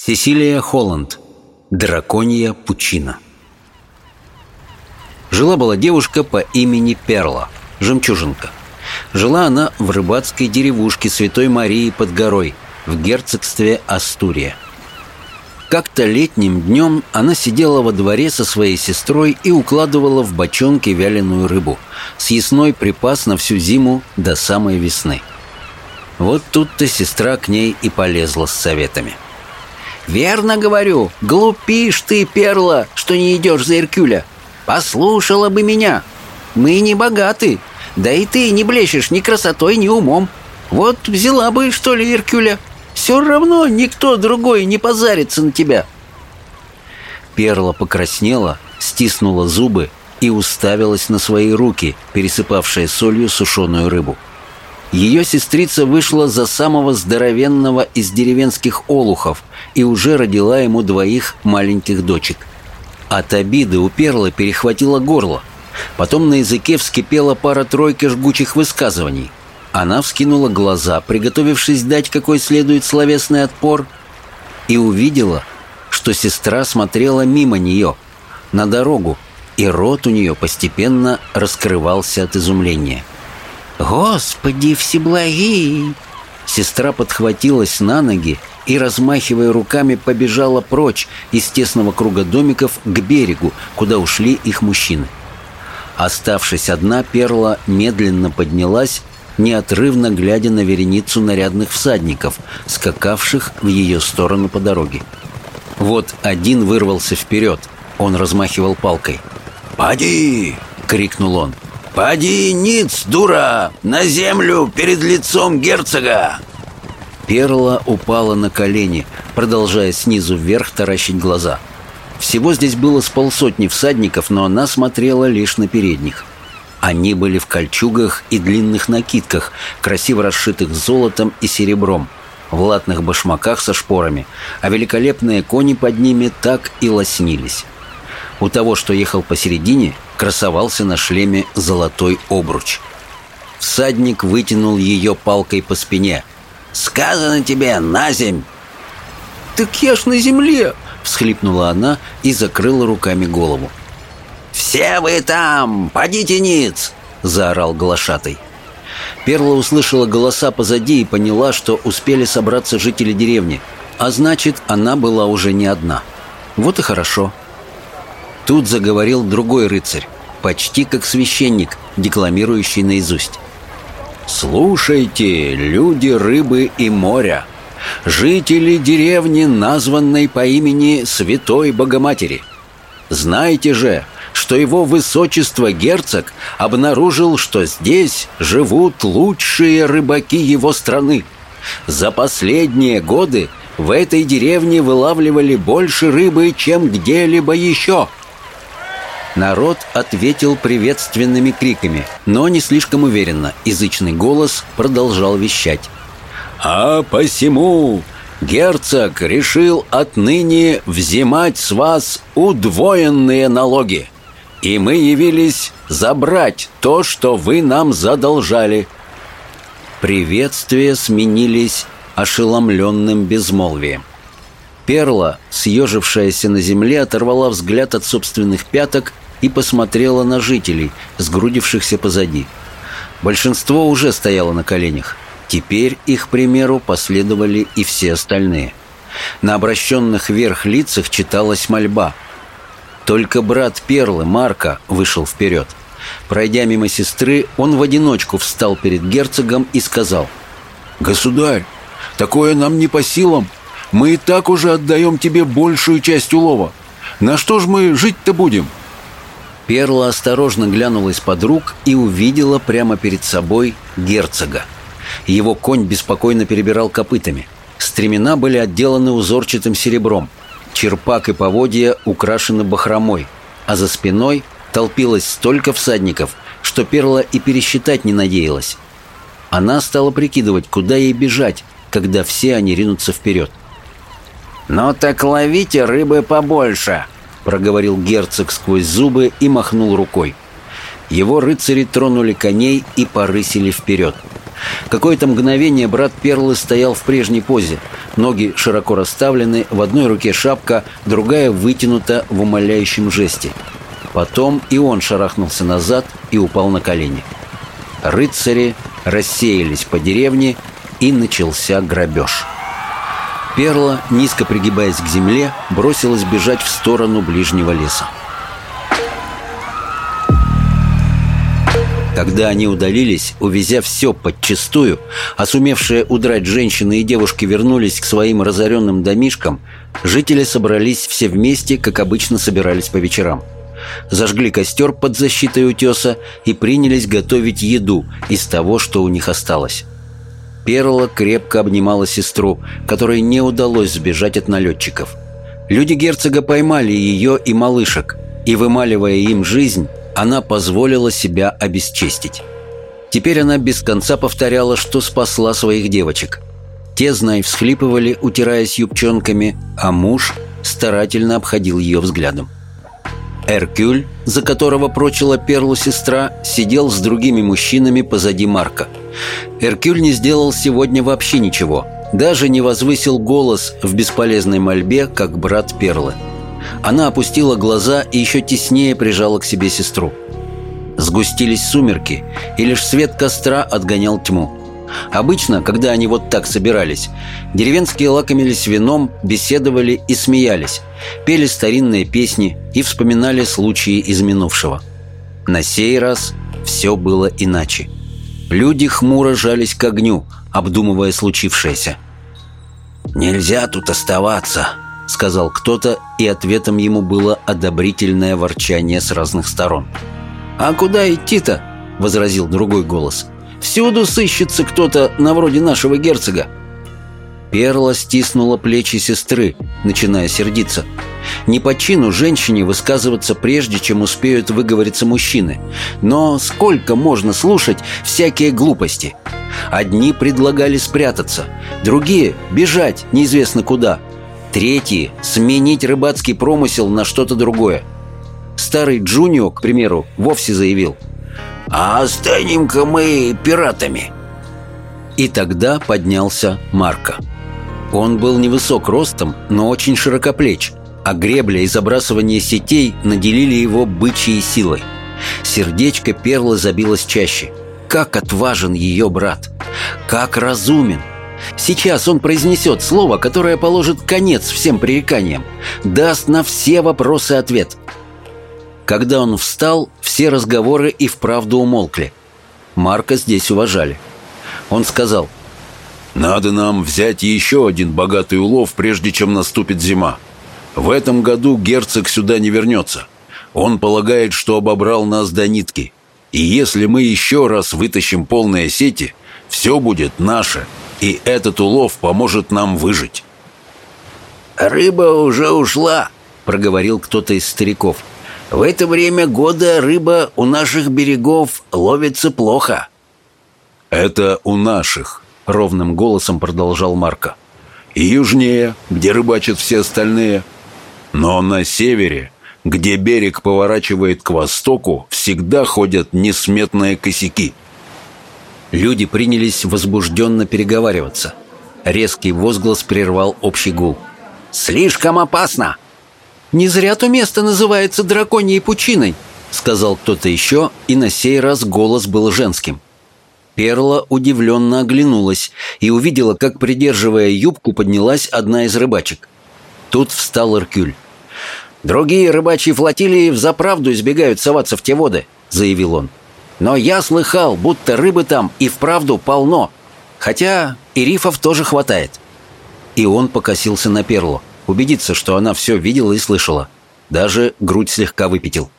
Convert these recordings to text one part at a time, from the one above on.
Сесилия Холланд. Драконья пучина. Жила-была девушка по имени Перла, жемчужинка. Жила она в рыбацкой деревушке Святой Марии под горой, в герцогстве Астурия. Как-то летним днем она сидела во дворе со своей сестрой и укладывала в бочонки вяленую рыбу, съестной припас на всю зиму до самой весны. Вот тут-то сестра к ней и полезла с советами – «Верно говорю, глупишь ты, Перла, что не идешь за Иркюля. Послушала бы меня. Мы не богаты, да и ты не блещешь ни красотой, ни умом. Вот взяла бы, что ли, Иркюля. Все равно никто другой не позарится на тебя». Перла покраснела, стиснула зубы и уставилась на свои руки, пересыпавшие солью сушеную рыбу. Ее сестрица вышла за самого здоровенного из деревенских олухов и уже родила ему двоих маленьких дочек. От обиды у Перла перехватило горло. Потом на языке вскипела пара-тройка жгучих высказываний. Она вскинула глаза, приготовившись дать какой следует словесный отпор, и увидела, что сестра смотрела мимо нее, на дорогу, и рот у нее постепенно раскрывался от изумления. «Господи всеблагий!» Сестра подхватилась на ноги и, размахивая руками, побежала прочь из тесного круга домиков к берегу, куда ушли их мужчины. Оставшись одна, Перла медленно поднялась, неотрывно глядя на вереницу нарядных всадников, скакавших в ее сторону по дороге. Вот один вырвался вперед, он размахивал палкой. «Поди!» — крикнул он. «Поди, ниц, дура! На землю перед лицом герцога!» Перла упала на колени, продолжая снизу вверх таращить глаза. Всего здесь было с полсотни всадников, но она смотрела лишь на передних. Они были в кольчугах и длинных накидках, красиво расшитых золотом и серебром, в латных башмаках со шпорами, а великолепные кони под ними так и лоснились. У того, что ехал посередине, красовался на шлеме золотой обруч. Всадник вытянул ее палкой по спине. «Сказано тебе, на земь!» «Так я ж на земле!» — всхлипнула она и закрыла руками голову. «Все вы там! Подите ниц!» — заорал глашатай. Перла услышала голоса позади и поняла, что успели собраться жители деревни, а значит, она была уже не одна. Вот и хорошо. Тут заговорил другой рыцарь, почти как священник, декламирующий наизусть. «Слушайте, люди рыбы и моря, жители деревни, названной по имени Святой Богоматери. Знайте же, что его высочество герцог обнаружил, что здесь живут лучшие рыбаки его страны. За последние годы в этой деревне вылавливали больше рыбы, чем где-либо еще. Народ ответил приветственными криками, но не слишком уверенно. Язычный голос продолжал вещать. «А посему герцог решил отныне взимать с вас удвоенные налоги, и мы явились забрать то, что вы нам задолжали». Приветствия сменились ошеломленным безмолвием. Перла, съежившаяся на земле, оторвала взгляд от собственных пяток и посмотрела на жителей, сгрудившихся позади. Большинство уже стояло на коленях. Теперь их примеру последовали и все остальные. На обращенных вверх лицах читалась мольба. Только брат Перлы, Марка, вышел вперед. Пройдя мимо сестры, он в одиночку встал перед герцогом и сказал «Государь, такое нам не по силам. Мы и так уже отдаем тебе большую часть улова. На что ж мы жить-то будем?» Перла осторожно глянула из-под рук и увидела прямо перед собой герцога. Его конь беспокойно перебирал копытами. Стремена были отделаны узорчатым серебром. Черпак и поводья украшены бахромой, а за спиной толпилось столько всадников, что Перла и пересчитать не надеялась. Она стала прикидывать, куда ей бежать, когда все они ринутся вперед. «Ну так ловите рыбы побольше!» — проговорил герцог сквозь зубы и махнул рукой. Его рыцари тронули коней и порысили вперед. Какое-то мгновение брат Перлы стоял в прежней позе, Ноги широко расставлены, в одной руке шапка, другая вытянута в умоляющем жесте. Потом и он шарахнулся назад и упал на колени. Рыцари рассеялись по деревне, и начался грабеж. Перла, низко пригибаясь к земле, бросилась бежать в сторону ближнего леса. Когда они удалились, увезя все подчистую, а сумевшие удрать женщины и девушки вернулись к своим разоренным домишкам, жители собрались все вместе, как обычно собирались по вечерам. Зажгли костер под защитой утеса и принялись готовить еду из того, что у них осталось. Перла крепко обнимала сестру, которой не удалось сбежать от налетчиков. Люди герцога поймали ее и малышек, и, вымаливая им жизнь, она позволила себя обесчестить. Теперь она без конца повторяла, что спасла своих девочек. Те, знай, всхлипывали, утираясь юбчонками, а муж старательно обходил ее взглядом. Эркюль, за которого прочила Перлу сестра, сидел с другими мужчинами позади Марка. Эркюль не сделал сегодня вообще ничего, даже не возвысил голос в бесполезной мольбе, как брат Перлы. Она опустила глаза и еще теснее прижала к себе сестру. Сгустились сумерки, и лишь свет костра отгонял тьму. Обычно, когда они вот так собирались, деревенские лакомились вином, беседовали и смеялись, пели старинные песни и вспоминали случаи из минувшего. На сей раз все было иначе. Люди хмуро жались к огню, обдумывая случившееся. «Нельзя тут оставаться», — сказал кто-то, и ответом ему было одобрительное ворчание с разных сторон. «А куда идти-то?» — возразил другой голос. «Всюду сыщется кто-то на вроде нашего герцога». Перла стиснула плечи сестры, начиная сердиться. Не по чину женщине высказываться прежде, чем успеют выговориться мужчины. Но сколько можно слушать всякие глупости? Одни предлагали спрятаться, другие — бежать неизвестно куда — Третий – сменить рыбацкий промысел на что-то другое. Старый Джунио, к примеру, вовсе заявил «А станем-ка мы пиратами». И тогда поднялся Марко. Он был невысок ростом, но очень широкоплеч, а гребля и забрасывание сетей наделили его бычьей силой. Сердечко Перлы забилось чаще. Как отважен ее брат! Как разумен! Сейчас он произнесет слово, которое положит конец всем пререканиям, даст на все вопросы ответ. Когда он встал, все разговоры и вправду умолкли. Марка здесь уважали. Он сказал, «Надо нам взять еще один богатый улов, прежде чем наступит зима. В этом году герцог сюда не вернется. Он полагает, что обобрал нас до нитки. И если мы еще раз вытащим полные сети, все будет наше» и этот улов поможет нам выжить». «Рыба уже ушла», — проговорил кто-то из стариков. «В это время года рыба у наших берегов ловится плохо». «Это у наших», — ровным голосом продолжал Марко. «И южнее, где рыбачат все остальные. Но на севере, где берег поворачивает к востоку, всегда ходят несметные косяки». Люди принялись возбужденно переговариваться. Резкий возглас прервал общий гул. «Слишком опасно!» «Не зря то место называется драконьей пучиной», — сказал кто-то еще, и на сей раз голос был женским. Перла удивленно оглянулась и увидела, как, придерживая юбку, поднялась одна из рыбачек. Тут встал Иркюль. «Другие рыбачьи флотилии взаправду избегают соваться в те воды», — заявил он. Но я слыхал, будто рыбы там и вправду полно. Хотя и рифов тоже хватает. И он покосился на Перлу, убедиться, что она все видела и слышала. Даже грудь слегка выпятил.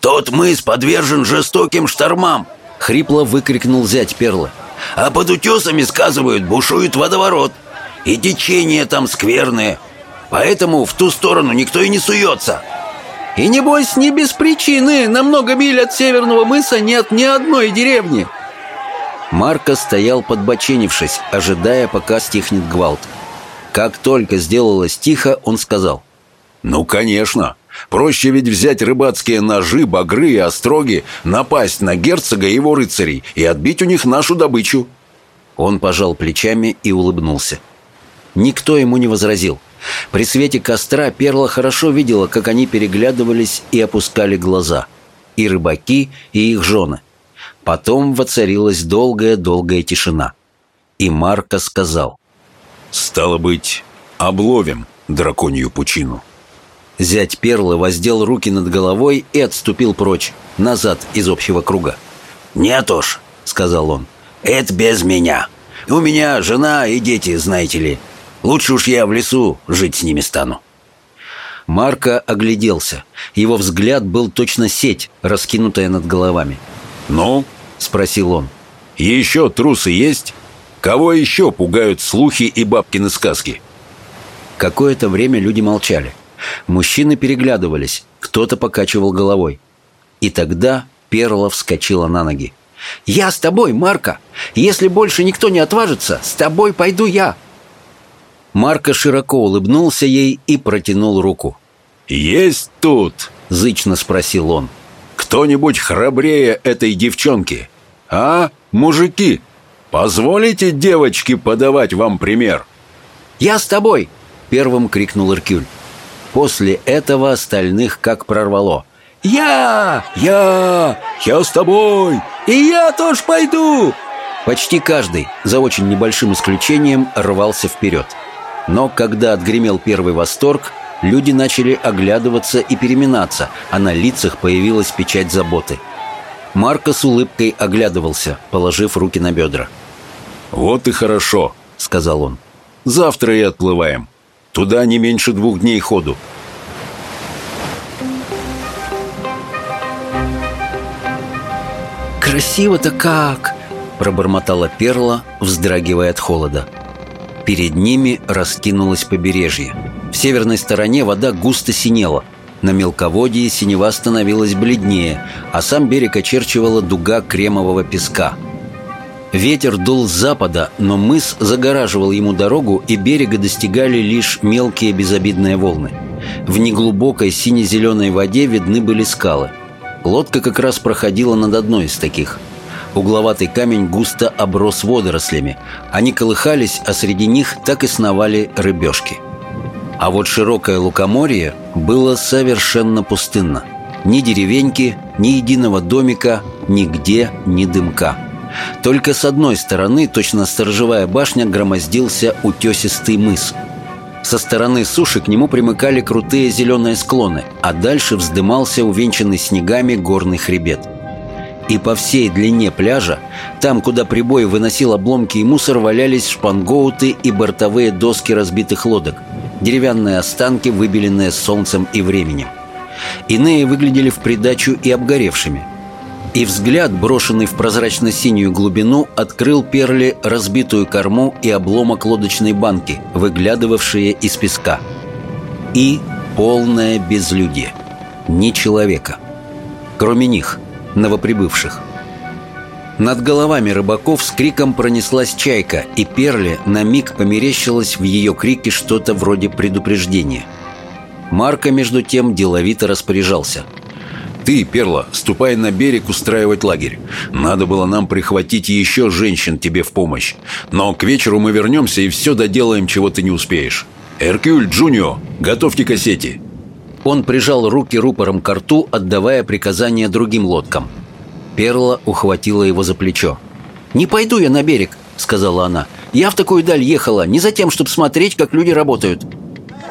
«Тот мыс подвержен жестоким штормам!» — хрипло выкрикнул зять Перлы. «А под утесами, сказывают, бушует водоворот. И течение там скверное. Поэтому в ту сторону никто и не суется». И небось, не без причины, на много миль от северного мыса нет ни одной деревни. Марко стоял подбоченившись, ожидая, пока стихнет гвалт. Как только сделалось тихо, он сказал. «Ну, конечно. Проще ведь взять рыбацкие ножи, багры и остроги, напасть на герцога и его рыцарей и отбить у них нашу добычу». Он пожал плечами и улыбнулся. Никто ему не возразил. При свете костра Перла хорошо видела, как они переглядывались и опускали глаза. И рыбаки, и их жены. Потом воцарилась долгая-долгая тишина. И Марко сказал. «Стало быть, обловим драконью пучину». Зять Перлы воздел руки над головой и отступил прочь, назад из общего круга. «Нет уж», — сказал он, — «это без меня. У меня жена и дети, знаете ли. Лучше уж я в лесу жить с ними стану». Марко огляделся. Его взгляд был точно сеть, раскинутая над головами. «Ну?» — спросил он. «Еще трусы есть? Кого еще пугают слухи и бабкины сказки?» Какое-то время люди молчали. Мужчины переглядывались, кто-то покачивал головой. И тогда Перла вскочила на ноги. «Я с тобой, Марка! Если больше никто не отважится, с тобой пойду я!» Марко широко улыбнулся ей и протянул руку. «Есть тут?» — зычно спросил он. «Кто-нибудь храбрее этой девчонки? А, мужики, позволите девочке подавать вам пример?» «Я с тобой!» — первым крикнул Иркюль. После этого остальных как прорвало. «Я! Я! Я с тобой! И я тоже пойду!» Почти каждый, за очень небольшим исключением, рвался вперед. Но когда отгремел первый восторг, люди начали оглядываться и переминаться, а на лицах появилась печать заботы. Марко с улыбкой оглядывался, положив руки на бедра. «Вот и хорошо», — сказал он. «Завтра и отплываем. Туда не меньше двух дней ходу. «Красиво-то как!» – пробормотала Перла, вздрагивая от холода. Перед ними раскинулось побережье. В северной стороне вода густо синела. На мелководье синева становилась бледнее, а сам берег очерчивала дуга кремового песка – Ветер дул с запада, но мыс загораживал ему дорогу, и берега достигали лишь мелкие безобидные волны. В неглубокой сине-зеленой воде видны были скалы. Лодка как раз проходила над одной из таких. Угловатый камень густо оброс водорослями. Они колыхались, а среди них так и сновали рыбешки. А вот широкое лукоморье было совершенно пустынно. Ни деревеньки, ни единого домика, нигде ни дымка. Только с одной стороны, точно сторожевая башня, громоздился утесистый мыс. Со стороны суши к нему примыкали крутые зеленые склоны, а дальше вздымался увенчанный снегами горный хребет. И по всей длине пляжа, там, куда прибой выносил обломки и мусор, валялись шпангоуты и бортовые доски разбитых лодок, деревянные останки, выбеленные солнцем и временем. Иные выглядели в придачу и обгоревшими – и взгляд, брошенный в прозрачно-синюю глубину, открыл Перли разбитую корму и обломок лодочной банки, выглядывавшие из песка. И полное безлюдье. Ни человека. Кроме них, новоприбывших. Над головами рыбаков с криком пронеслась чайка, и Перли на миг померещилось в ее крике что-то вроде предупреждения. Марко, между тем, деловито распоряжался – ты, Перла, ступай на берег устраивать лагерь. Надо было нам прихватить еще женщин тебе в помощь. Но к вечеру мы вернемся и все доделаем, чего ты не успеешь. Эркюль, Джунио, готовьте кассети». Он прижал руки рупором к рту, отдавая приказания другим лодкам. Перла ухватила его за плечо. «Не пойду я на берег», — сказала она. «Я в такую даль ехала, не за тем, чтобы смотреть, как люди работают».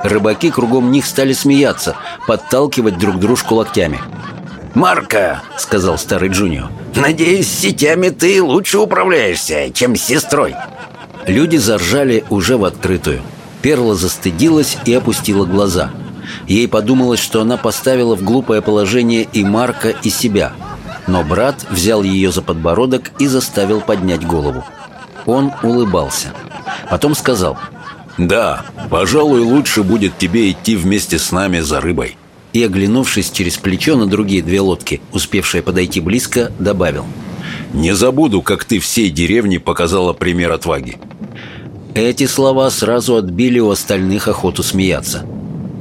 Рыбаки кругом них стали смеяться, подталкивать друг дружку локтями. «Марка», — сказал старый Джунио, — «надеюсь, сетями ты лучше управляешься, чем с сестрой». Люди заржали уже в открытую. Перла застыдилась и опустила глаза. Ей подумалось, что она поставила в глупое положение и Марка, и себя. Но брат взял ее за подбородок и заставил поднять голову. Он улыбался. Потом сказал, «Да, пожалуй, лучше будет тебе идти вместе с нами за рыбой» и, оглянувшись через плечо на другие две лодки, успевшие подойти близко, добавил. «Не забуду, как ты всей деревне показала пример отваги». Эти слова сразу отбили у остальных охоту смеяться.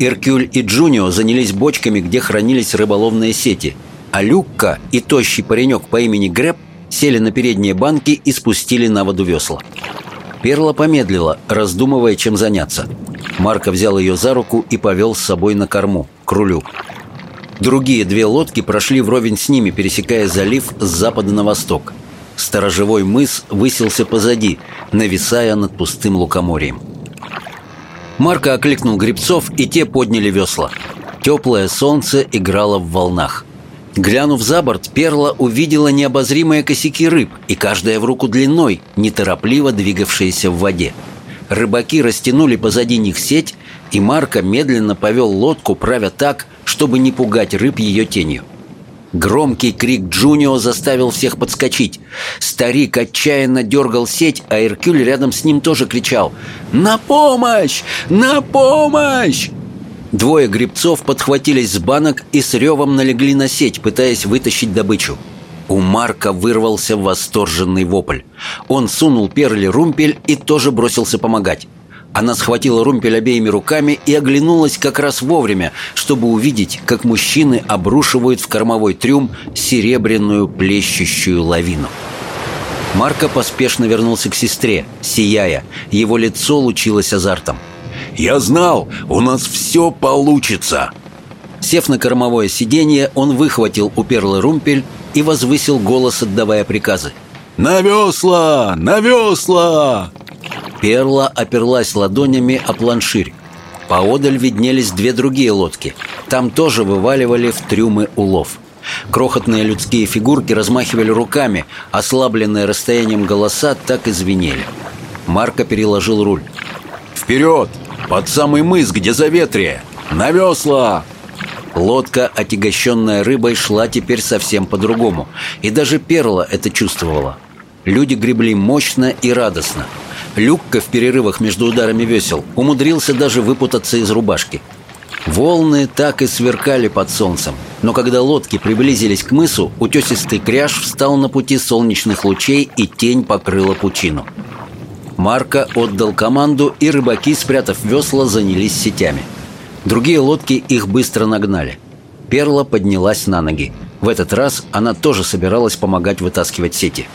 Иркюль и Джунио занялись бочками, где хранились рыболовные сети, а Люкка и тощий паренек по имени Греб сели на передние банки и спустили на воду весла. Перла помедлила, раздумывая, чем заняться. Марко взял ее за руку и повел с собой на корму, к рулю. Другие две лодки прошли вровень с ними, пересекая залив с запада на восток. Сторожевой мыс высился позади, нависая над пустым лукоморьем. Марко окликнул гребцов, и те подняли весла. Теплое солнце играло в волнах. Глянув за борт, Перла увидела необозримые косяки рыб, и каждая в руку длиной, неторопливо двигавшиеся в воде. Рыбаки растянули позади них сеть, и Марко медленно повел лодку, правя так, чтобы не пугать рыб ее тенью. Громкий крик Джунио заставил всех подскочить. Старик отчаянно дергал сеть, а Иркюль рядом с ним тоже кричал «На помощь! На помощь!» Двое грибцов подхватились с банок и с ревом налегли на сеть, пытаясь вытащить добычу. У Марка вырвался восторженный вопль. Он сунул Перли румпель и тоже бросился помогать. Она схватила румпель обеими руками и оглянулась как раз вовремя, чтобы увидеть, как мужчины обрушивают в кормовой трюм серебряную плещущую лавину. Марко поспешно вернулся к сестре, сияя. Его лицо лучилось азартом. «Я знал, у нас все получится!» Сев на кормовое сиденье, он выхватил у Перлы румпель и возвысил голос, отдавая приказы. «На весла! На весла!» Перла оперлась ладонями о планширь. Поодаль виднелись две другие лодки. Там тоже вываливали в трюмы улов. Крохотные людские фигурки размахивали руками, ослабленные расстоянием голоса так и звенели. Марко переложил руль. «Вперед! Под самый мыс, где заветрие! На весла!» Лодка, отягощенная рыбой, шла теперь совсем по-другому. И даже Перла это чувствовала. Люди гребли мощно и радостно. Люкка в перерывах между ударами весел умудрился даже выпутаться из рубашки. Волны так и сверкали под солнцем, но когда лодки приблизились к мысу, утесистый кряж встал на пути солнечных лучей и тень покрыла пучину. Марко отдал команду, и рыбаки, спрятав весла, занялись сетями. Другие лодки их быстро нагнали. Перла поднялась на ноги. В этот раз она тоже собиралась помогать вытаскивать сети.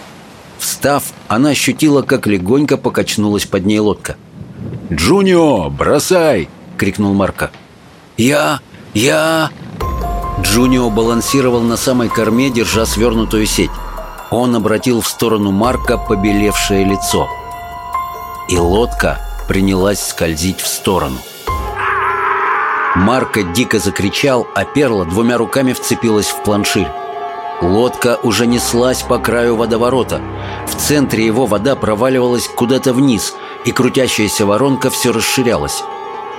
Встав, она ощутила, как легонько покачнулась под ней лодка. «Джунио, бросай!» — крикнул Марко. «Я... я...» Джунио балансировал на самой корме, держа свернутую сеть. Он обратил в сторону Марка побелевшее лицо. И лодка принялась скользить в сторону. Марко дико закричал, а Перла двумя руками вцепилась в планширь. Лодка уже неслась по краю водоворота. В центре его вода проваливалась куда-то вниз, и крутящаяся воронка все расширялась.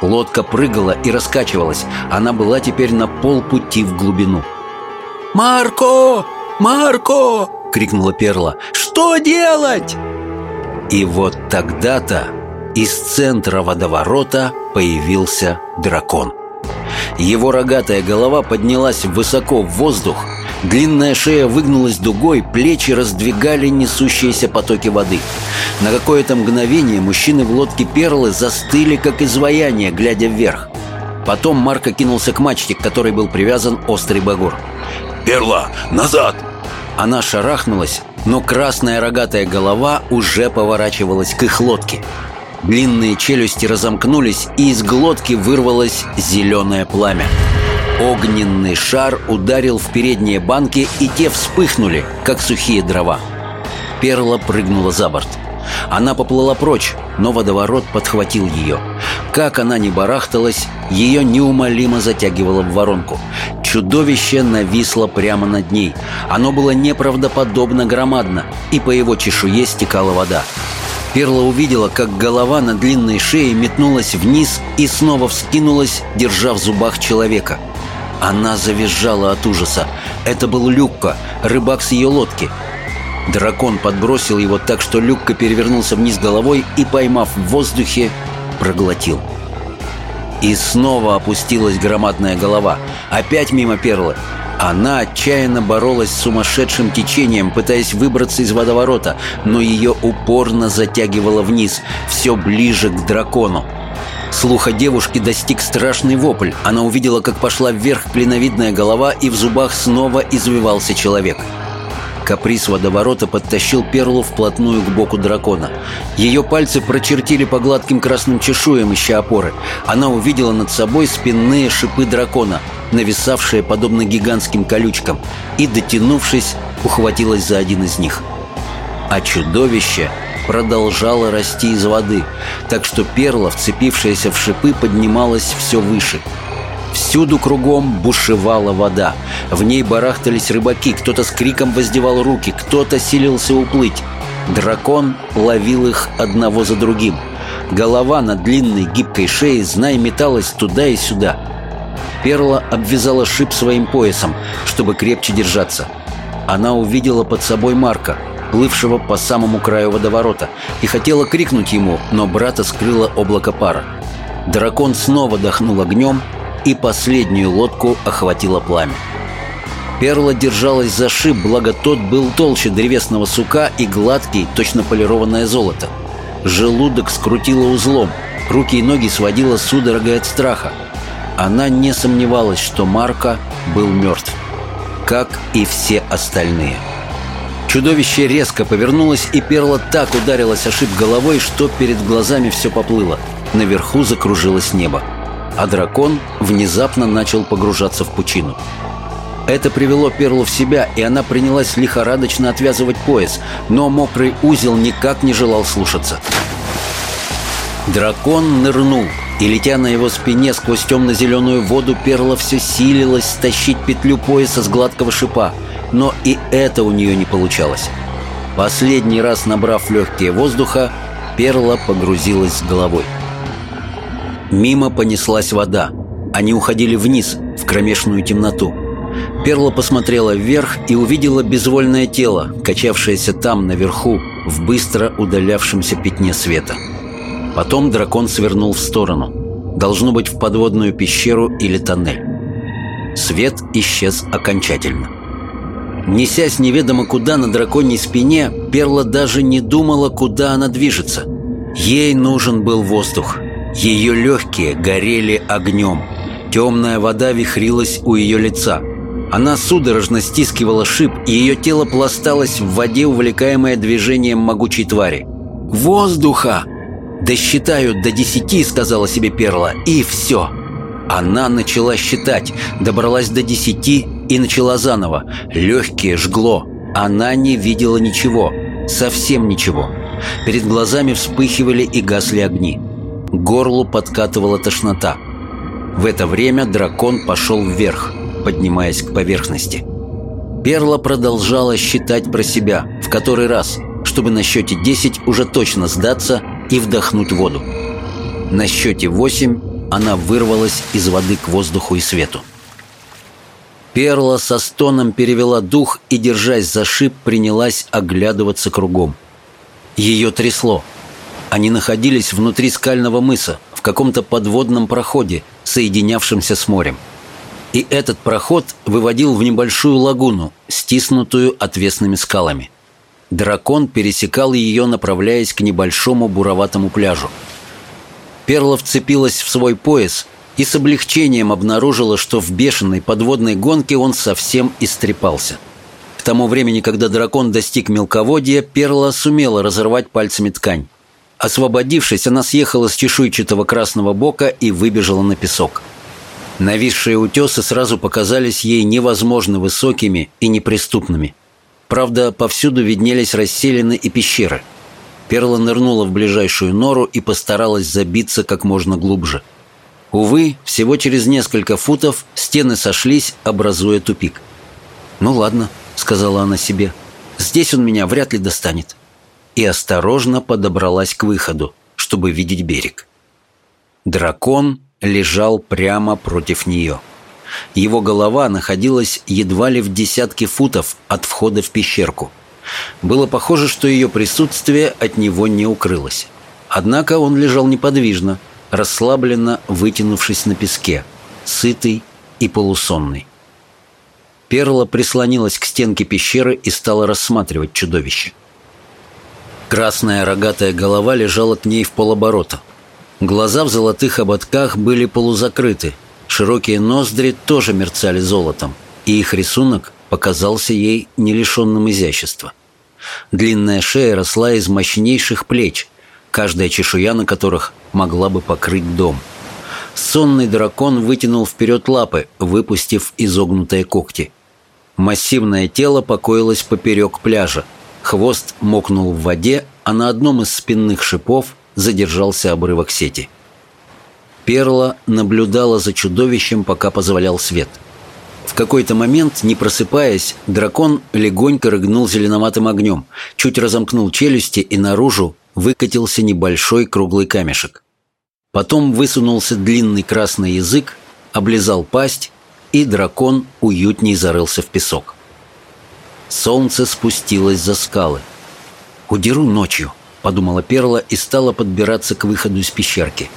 Лодка прыгала и раскачивалась. Она была теперь на полпути в глубину. «Марко! Марко!» — крикнула Перла. «Что делать?» И вот тогда-то из центра водоворота появился дракон. Его рогатая голова поднялась высоко в воздух, Длинная шея выгнулась дугой, плечи раздвигали несущиеся потоки воды. На какое-то мгновение мужчины в лодке Перлы застыли, как изваяние, глядя вверх. Потом Марко кинулся к мачте, к которой был привязан острый багор. «Перла, назад!» Она шарахнулась, но красная рогатая голова уже поворачивалась к их лодке. Длинные челюсти разомкнулись, и из глотки вырвалось зеленое пламя. Огненный шар ударил в передние банки, и те вспыхнули, как сухие дрова. Перла прыгнула за борт. Она поплыла прочь, но водоворот подхватил ее. Как она ни барахталась, ее неумолимо затягивало в воронку. Чудовище нависло прямо над ней. Оно было неправдоподобно громадно, и по его чешуе стекала вода. Перла увидела, как голова на длинной шее метнулась вниз и снова вскинулась, держа в зубах человека – она завизжала от ужаса. Это был Люкка, рыбак с ее лодки. Дракон подбросил его так, что Люкка перевернулся вниз головой и, поймав в воздухе, проглотил. И снова опустилась громадная голова. Опять мимо перлы. Она отчаянно боролась с сумасшедшим течением, пытаясь выбраться из водоворота, но ее упорно затягивало вниз, все ближе к дракону. Слуха девушки достиг страшный вопль. Она увидела, как пошла вверх клиновидная голова, и в зубах снова извивался человек. Каприз водоворота подтащил Перлу вплотную к боку дракона. Ее пальцы прочертили по гладким красным чешуям, ища опоры. Она увидела над собой спинные шипы дракона, нависавшие подобно гигантским колючкам, и, дотянувшись, ухватилась за один из них. А чудовище продолжало расти из воды, так что перла, вцепившаяся в шипы, поднималась все выше – Всюду кругом бушевала вода. В ней барахтались рыбаки, кто-то с криком воздевал руки, кто-то силился уплыть. Дракон ловил их одного за другим. Голова на длинной гибкой шее, знай, металась туда и сюда. Перла обвязала шип своим поясом, чтобы крепче держаться. Она увидела под собой Марка, плывшего по самому краю водоворота, и хотела крикнуть ему, но брата скрыло облако пара. Дракон снова дохнул огнем, и последнюю лодку охватило пламя. Перла держалась за шип, благо тот был толще древесного сука и гладкий, точно полированное золото. Желудок скрутило узлом, руки и ноги сводило судорогой от страха. Она не сомневалась, что Марка был мертв, как и все остальные. Чудовище резко повернулось, и Перла так ударилась о шип головой, что перед глазами все поплыло. Наверху закружилось небо а дракон внезапно начал погружаться в пучину. Это привело Перлу в себя, и она принялась лихорадочно отвязывать пояс, но мокрый узел никак не желал слушаться. Дракон нырнул, и, летя на его спине сквозь темно-зеленую воду, Перла все силилась стащить петлю пояса с гладкого шипа, но и это у нее не получалось. Последний раз набрав легкие воздуха, Перла погрузилась с головой. Мимо понеслась вода. Они уходили вниз, в кромешную темноту. Перла посмотрела вверх и увидела безвольное тело, качавшееся там, наверху, в быстро удалявшемся пятне света. Потом дракон свернул в сторону. Должно быть, в подводную пещеру или тоннель. Свет исчез окончательно. Несясь неведомо куда на драконьей спине, Перла даже не думала, куда она движется. Ей нужен был воздух. Ее легкие горели огнем. Темная вода вихрилась у ее лица. Она судорожно стискивала шип, и ее тело пласталось в воде, увлекаемое движением могучей твари. «Воздуха!» «Досчитаю до десяти», — сказала себе Перла, — «и все». Она начала считать, добралась до десяти и начала заново. Легкие жгло. Она не видела ничего. Совсем ничего. Перед глазами вспыхивали и гасли огни горлу подкатывала тошнота. В это время дракон пошел вверх, поднимаясь к поверхности. Перла продолжала считать про себя, в который раз, чтобы на счете 10 уже точно сдаться и вдохнуть воду. На счете 8 она вырвалась из воды к воздуху и свету. Перла со стоном перевела дух и, держась за шип, принялась оглядываться кругом. Ее трясло – они находились внутри скального мыса, в каком-то подводном проходе, соединявшемся с морем. И этот проход выводил в небольшую лагуну, стиснутую отвесными скалами. Дракон пересекал ее, направляясь к небольшому буроватому пляжу. Перла вцепилась в свой пояс и с облегчением обнаружила, что в бешеной подводной гонке он совсем истрепался. К тому времени, когда дракон достиг мелководья, Перла сумела разорвать пальцами ткань. Освободившись, она съехала с чешуйчатого красного бока и выбежала на песок. Нависшие утесы сразу показались ей невозможно высокими и неприступными. Правда, повсюду виднелись расселены и пещеры. Перла нырнула в ближайшую нору и постаралась забиться как можно глубже. Увы, всего через несколько футов стены сошлись, образуя тупик. «Ну ладно», — сказала она себе, — «здесь он меня вряд ли достанет» и осторожно подобралась к выходу, чтобы видеть берег. Дракон лежал прямо против нее. Его голова находилась едва ли в десятке футов от входа в пещерку. Было похоже, что ее присутствие от него не укрылось. Однако он лежал неподвижно, расслабленно вытянувшись на песке, сытый и полусонный. Перла прислонилась к стенке пещеры и стала рассматривать чудовище – Красная рогатая голова лежала к ней в полоборота. Глаза в золотых ободках были полузакрыты. Широкие ноздри тоже мерцали золотом, и их рисунок показался ей не лишенным изящества. Длинная шея росла из мощнейших плеч, каждая чешуя на которых могла бы покрыть дом. Сонный дракон вытянул вперед лапы, выпустив изогнутые когти. Массивное тело покоилось поперек пляжа. Хвост мокнул в воде, а на одном из спинных шипов задержался обрывок сети. Перла наблюдала за чудовищем, пока позволял свет. В какой-то момент, не просыпаясь, дракон легонько рыгнул зеленоватым огнем, чуть разомкнул челюсти и наружу выкатился небольшой круглый камешек. Потом высунулся длинный красный язык, облизал пасть, и дракон уютней зарылся в песок. Солнце спустилось за скалы. «Удеру ночью», — подумала Перла и стала подбираться к выходу из пещерки.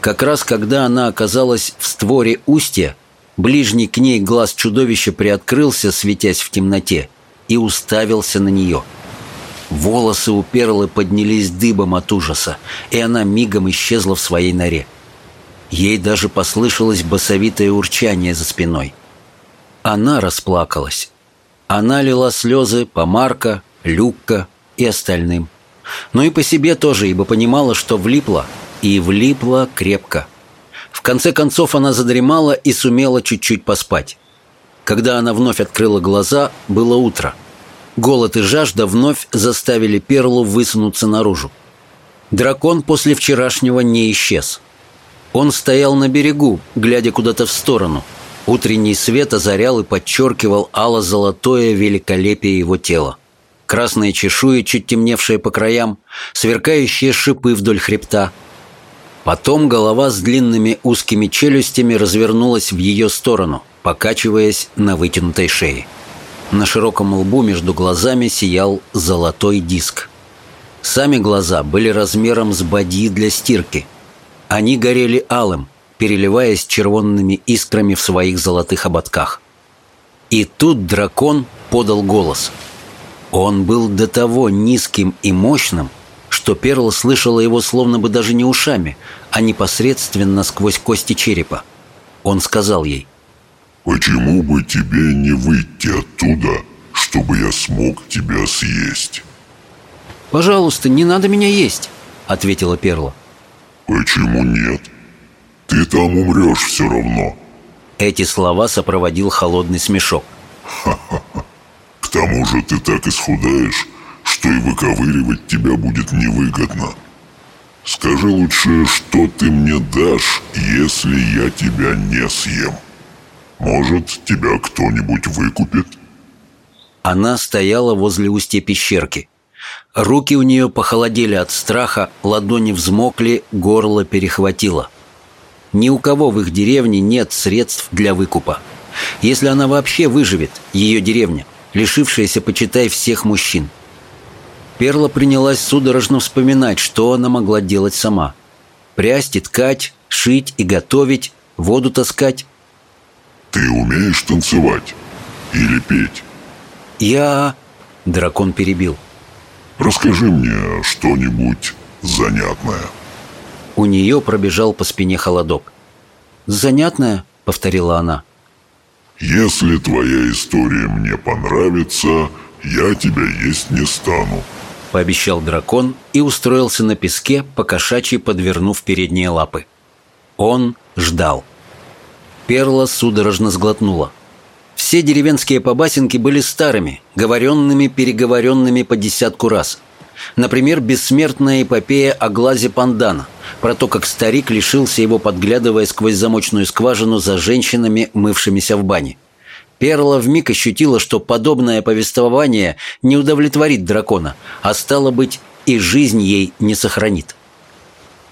Как раз когда она оказалась в створе устья, ближний к ней глаз чудовища приоткрылся, светясь в темноте, и уставился на нее — Волосы у Перлы поднялись дыбом от ужаса, и она мигом исчезла в своей норе. Ей даже послышалось басовитое урчание за спиной. Она расплакалась. Она лила слезы по Марка, Люкка и остальным. Но и по себе тоже, ибо понимала, что влипла, и влипла крепко. Конце концов она задремала и сумела чуть-чуть поспать. Когда она вновь открыла глаза, было утро – Голод и жажда вновь заставили Перлу высунуться наружу. Дракон после вчерашнего не исчез. Он стоял на берегу, глядя куда-то в сторону. Утренний свет озарял и подчеркивал ало-золотое великолепие его тела. Красные чешуи, чуть темневшие по краям, сверкающие шипы вдоль хребта. Потом голова с длинными узкими челюстями развернулась в ее сторону, покачиваясь на вытянутой шее. На широком лбу между глазами сиял золотой диск. Сами глаза были размером с бадьи для стирки. Они горели алым, переливаясь червонными искрами в своих золотых ободках. И тут дракон подал голос. Он был до того низким и мощным, что Перл слышала его словно бы даже не ушами, а непосредственно сквозь кости черепа. Он сказал ей – Почему бы тебе не выйти оттуда, чтобы я смог тебя съесть? Пожалуйста, не надо меня есть, ответила Перла. Почему нет? Ты там умрешь все равно. Эти слова сопроводил холодный смешок. Ха-ха-ха. К тому же ты так исхудаешь, что и выковыривать тебя будет невыгодно. Скажи лучше, что ты мне дашь, если я тебя не съем. Может, тебя кто-нибудь выкупит?» Она стояла возле устья пещерки. Руки у нее похолодели от страха, ладони взмокли, горло перехватило. Ни у кого в их деревне нет средств для выкупа. Если она вообще выживет, ее деревня, лишившаяся, почитай, всех мужчин. Перла принялась судорожно вспоминать, что она могла делать сама. Прясть и ткать, шить и готовить, воду таскать. Ты умеешь танцевать? Или петь? Я... Дракон перебил. Расскажи мне что-нибудь занятное. У нее пробежал по спине холодок. «Занятное?» — повторила она. «Если твоя история мне понравится, я тебя есть не стану», — пообещал дракон и устроился на песке, покошачьи подвернув передние лапы. Он ждал. Перла судорожно сглотнула. Все деревенские побасенки были старыми, говоренными, переговоренными по десятку раз. Например, бессмертная эпопея о глазе пандана, про то, как старик лишился его, подглядывая сквозь замочную скважину за женщинами, мывшимися в бане. Перла вмиг ощутила, что подобное повествование не удовлетворит дракона, а стало быть, и жизнь ей не сохранит.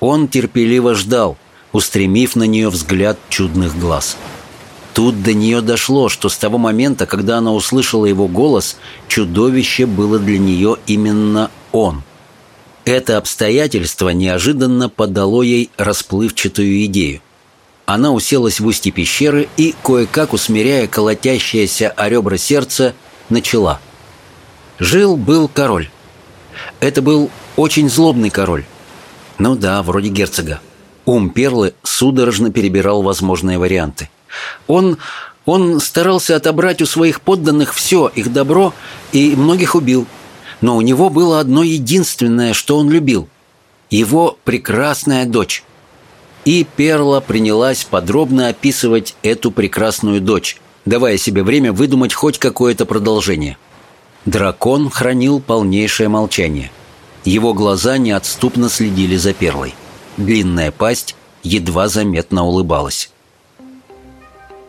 Он терпеливо ждал, устремив на нее взгляд чудных глаз. Тут до нее дошло, что с того момента, когда она услышала его голос, чудовище было для нее именно он. Это обстоятельство неожиданно подало ей расплывчатую идею. Она уселась в устье пещеры и, кое-как усмиряя колотящееся о ребра сердце, начала. Жил-был король. Это был очень злобный король. Ну да, вроде герцога. Ум Перлы судорожно перебирал возможные варианты. Он... Он старался отобрать у своих подданных все их добро и многих убил. Но у него было одно единственное, что он любил – его прекрасная дочь. И Перла принялась подробно описывать эту прекрасную дочь, давая себе время выдумать хоть какое-то продолжение. Дракон хранил полнейшее молчание. Его глаза неотступно следили за Перлой. Длинная пасть едва заметно улыбалась.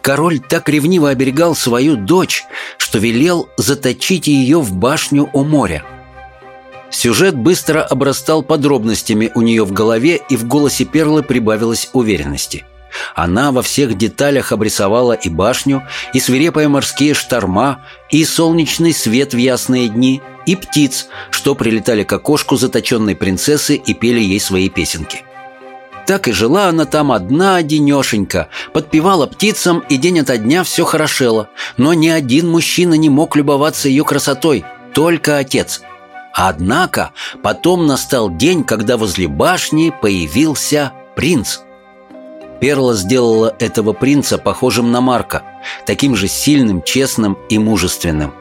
Король так ревниво оберегал свою дочь, что велел заточить ее в башню у моря. Сюжет быстро обрастал подробностями у нее в голове, и в голосе Перлы прибавилось уверенности. Она во всех деталях обрисовала и башню, и свирепые морские шторма, и солнечный свет в ясные дни, и птиц, что прилетали к окошку заточенной принцессы и пели ей свои песенки. Так и жила она там одна одинешенька, подпевала птицам, и день ото дня все хорошело. Но ни один мужчина не мог любоваться ее красотой, только отец. Однако потом настал день, когда возле башни появился принц. Перла сделала этого принца похожим на Марка, таким же сильным, честным и мужественным.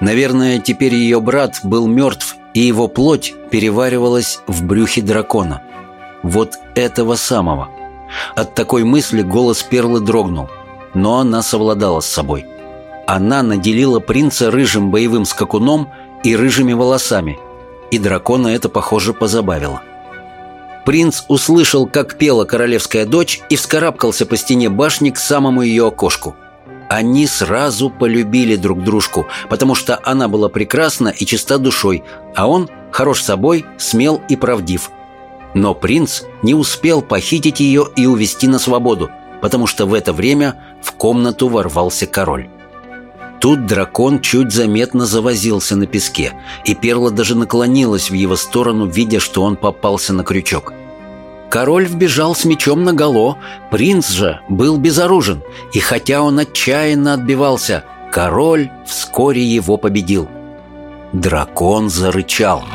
Наверное, теперь ее брат был мертв, и его плоть переваривалась в брюхе дракона – вот этого самого. От такой мысли голос Перлы дрогнул, но она совладала с собой. Она наделила принца рыжим боевым скакуном и рыжими волосами, и дракона это, похоже, позабавило. Принц услышал, как пела королевская дочь, и вскарабкался по стене башни к самому ее окошку. Они сразу полюбили друг дружку, потому что она была прекрасна и чиста душой, а он хорош собой, смел и правдив – но принц не успел похитить ее и увести на свободу, потому что в это время в комнату ворвался король. Тут дракон чуть заметно завозился на песке, и Перла даже наклонилась в его сторону, видя, что он попался на крючок. Король вбежал с мечом наголо, принц же был безоружен, и хотя он отчаянно отбивался, король вскоре его победил. Дракон зарычал –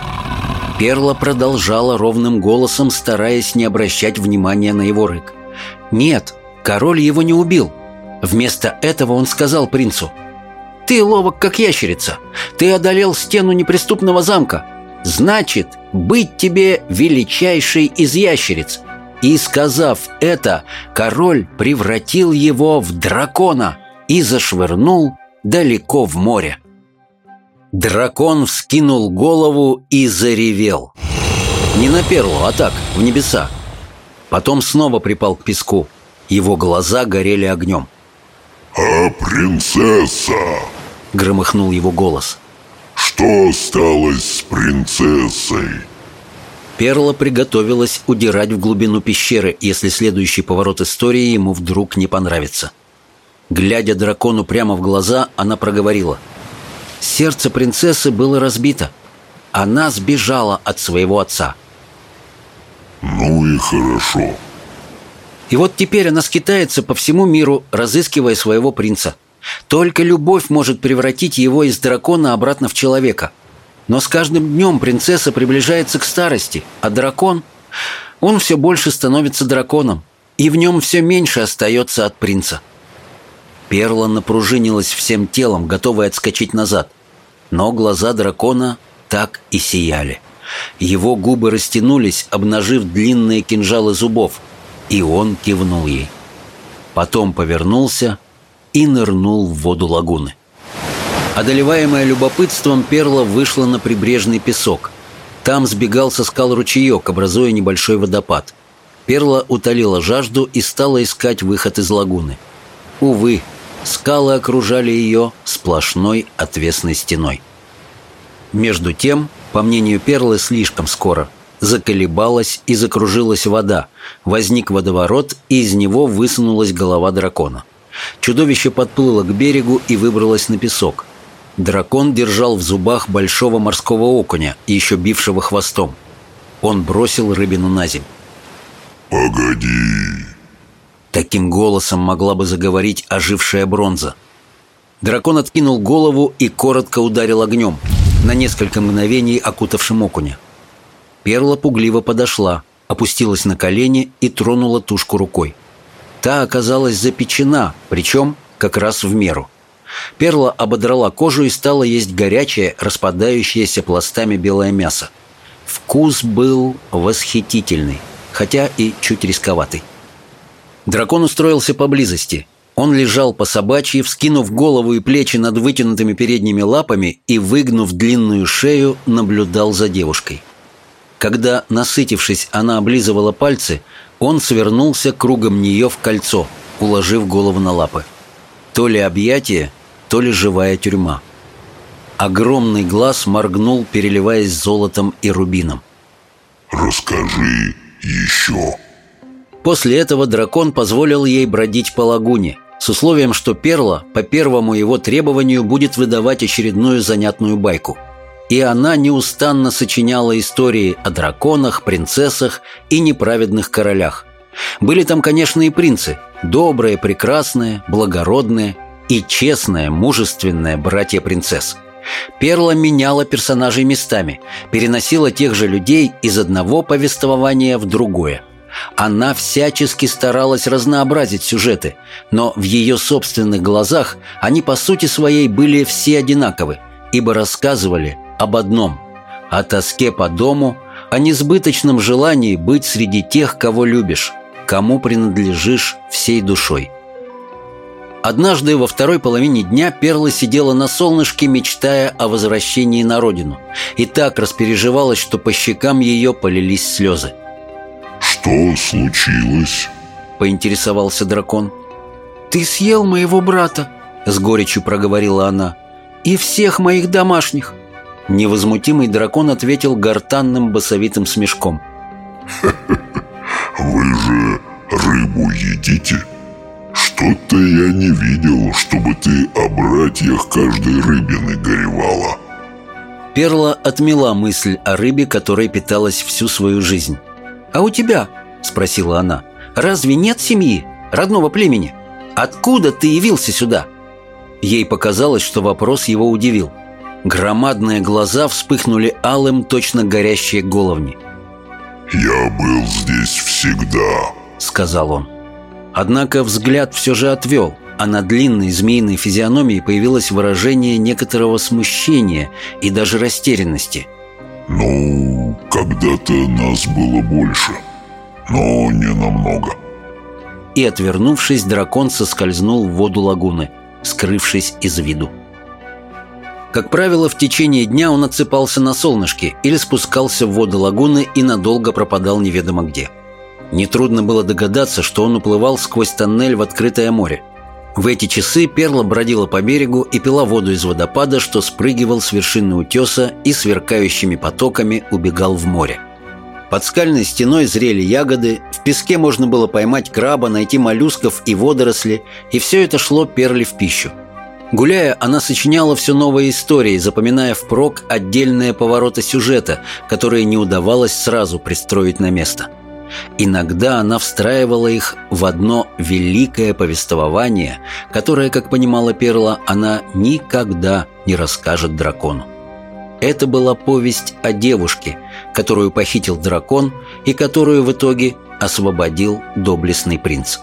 Перла продолжала ровным голосом, стараясь не обращать внимания на его рык. «Нет, король его не убил. Вместо этого он сказал принцу, «Ты ловок, как ящерица. Ты одолел стену неприступного замка. Значит, быть тебе величайшей из ящериц». И, сказав это, король превратил его в дракона и зашвырнул далеко в море. Дракон вскинул голову и заревел. Не на Перлу, а так, в небеса. Потом снова припал к песку. Его глаза горели огнем. «А принцесса?» — громыхнул его голос. «Что осталось с принцессой?» Перла приготовилась удирать в глубину пещеры, если следующий поворот истории ему вдруг не понравится. Глядя дракону прямо в глаза, она проговорила — Сердце принцессы было разбито. Она сбежала от своего отца. Ну и хорошо. И вот теперь она скитается по всему миру, разыскивая своего принца. Только любовь может превратить его из дракона обратно в человека. Но с каждым днем принцесса приближается к старости, а дракон... Он все больше становится драконом, и в нем все меньше остается от принца. Перла напружинилась всем телом, готовая отскочить назад. Но глаза дракона так и сияли. Его губы растянулись, обнажив длинные кинжалы зубов, и он кивнул ей. Потом повернулся и нырнул в воду лагуны. Одолеваемая любопытством, Перла вышла на прибрежный песок. Там сбегал со скал ручеек, образуя небольшой водопад. Перла утолила жажду и стала искать выход из лагуны. Увы, Скалы окружали ее сплошной отвесной стеной. Между тем, по мнению Перлы, слишком скоро заколебалась и закружилась вода, возник водоворот, и из него высунулась голова дракона. Чудовище подплыло к берегу и выбралось на песок. Дракон держал в зубах большого морского окуня, еще бившего хвостом. Он бросил рыбину на земь. «Погоди!» Таким голосом могла бы заговорить ожившая бронза. Дракон откинул голову и коротко ударил огнем, на несколько мгновений окутавшим окуня. Перла пугливо подошла, опустилась на колени и тронула тушку рукой. Та оказалась запечена, причем как раз в меру. Перла ободрала кожу и стала есть горячее, распадающееся пластами белое мясо. Вкус был восхитительный, хотя и чуть рисковатый. Дракон устроился поблизости. Он лежал по собачьи, вскинув голову и плечи над вытянутыми передними лапами и, выгнув длинную шею, наблюдал за девушкой. Когда, насытившись, она облизывала пальцы, он свернулся кругом нее в кольцо, уложив голову на лапы. То ли объятие, то ли живая тюрьма. Огромный глаз моргнул, переливаясь золотом и рубином. «Расскажи еще». После этого дракон позволил ей бродить по лагуне, с условием, что Перла по первому его требованию будет выдавать очередную занятную байку. И она неустанно сочиняла истории о драконах, принцессах и неправедных королях. Были там, конечно, и принцы, добрые, прекрасные, благородные и честные, мужественные братья принцесс. Перла меняла персонажей местами, переносила тех же людей из одного повествования в другое. Она всячески старалась разнообразить сюжеты, но в ее собственных глазах они по сути своей были все одинаковы, ибо рассказывали об одном – о тоске по дому, о несбыточном желании быть среди тех, кого любишь, кому принадлежишь всей душой. Однажды во второй половине дня Перла сидела на солнышке, мечтая о возвращении на родину, и так распереживалась, что по щекам ее полились слезы. «Что случилось?» — поинтересовался дракон. «Ты съел моего брата», — с горечью проговорила она, — «и всех моих домашних». Невозмутимый дракон ответил гортанным басовитым смешком. «Вы же рыбу едите? Что-то я не видел, чтобы ты о братьях каждой рыбины горевала». Перла отмела мысль о рыбе, которой питалась всю свою жизнь. «А у тебя?» – спросила она. «Разве нет семьи, родного племени? Откуда ты явился сюда?» Ей показалось, что вопрос его удивил. Громадные глаза вспыхнули алым, точно горящие головни. «Я был здесь всегда», — сказал он. Однако взгляд все же отвел, а на длинной змеиной физиономии появилось выражение некоторого смущения и даже растерянности. «Ну, когда-то нас было больше, но не намного». И, отвернувшись, дракон соскользнул в воду лагуны, скрывшись из виду. Как правило, в течение дня он отсыпался на солнышке или спускался в воды лагуны и надолго пропадал неведомо где. Нетрудно было догадаться, что он уплывал сквозь тоннель в открытое море. В эти часы Перла бродила по берегу и пила воду из водопада, что спрыгивал с вершины утеса и сверкающими потоками убегал в море. Под скальной стеной зрели ягоды, в песке можно было поймать краба, найти моллюсков и водоросли, и все это шло Перле в пищу. Гуляя, она сочиняла все новые истории, запоминая впрок отдельные повороты сюжета, которые не удавалось сразу пристроить на место. Иногда она встраивала их в одно великое повествование, которое, как понимала Перла, она никогда не расскажет дракону. Это была повесть о девушке, которую похитил дракон и которую в итоге освободил доблестный принц.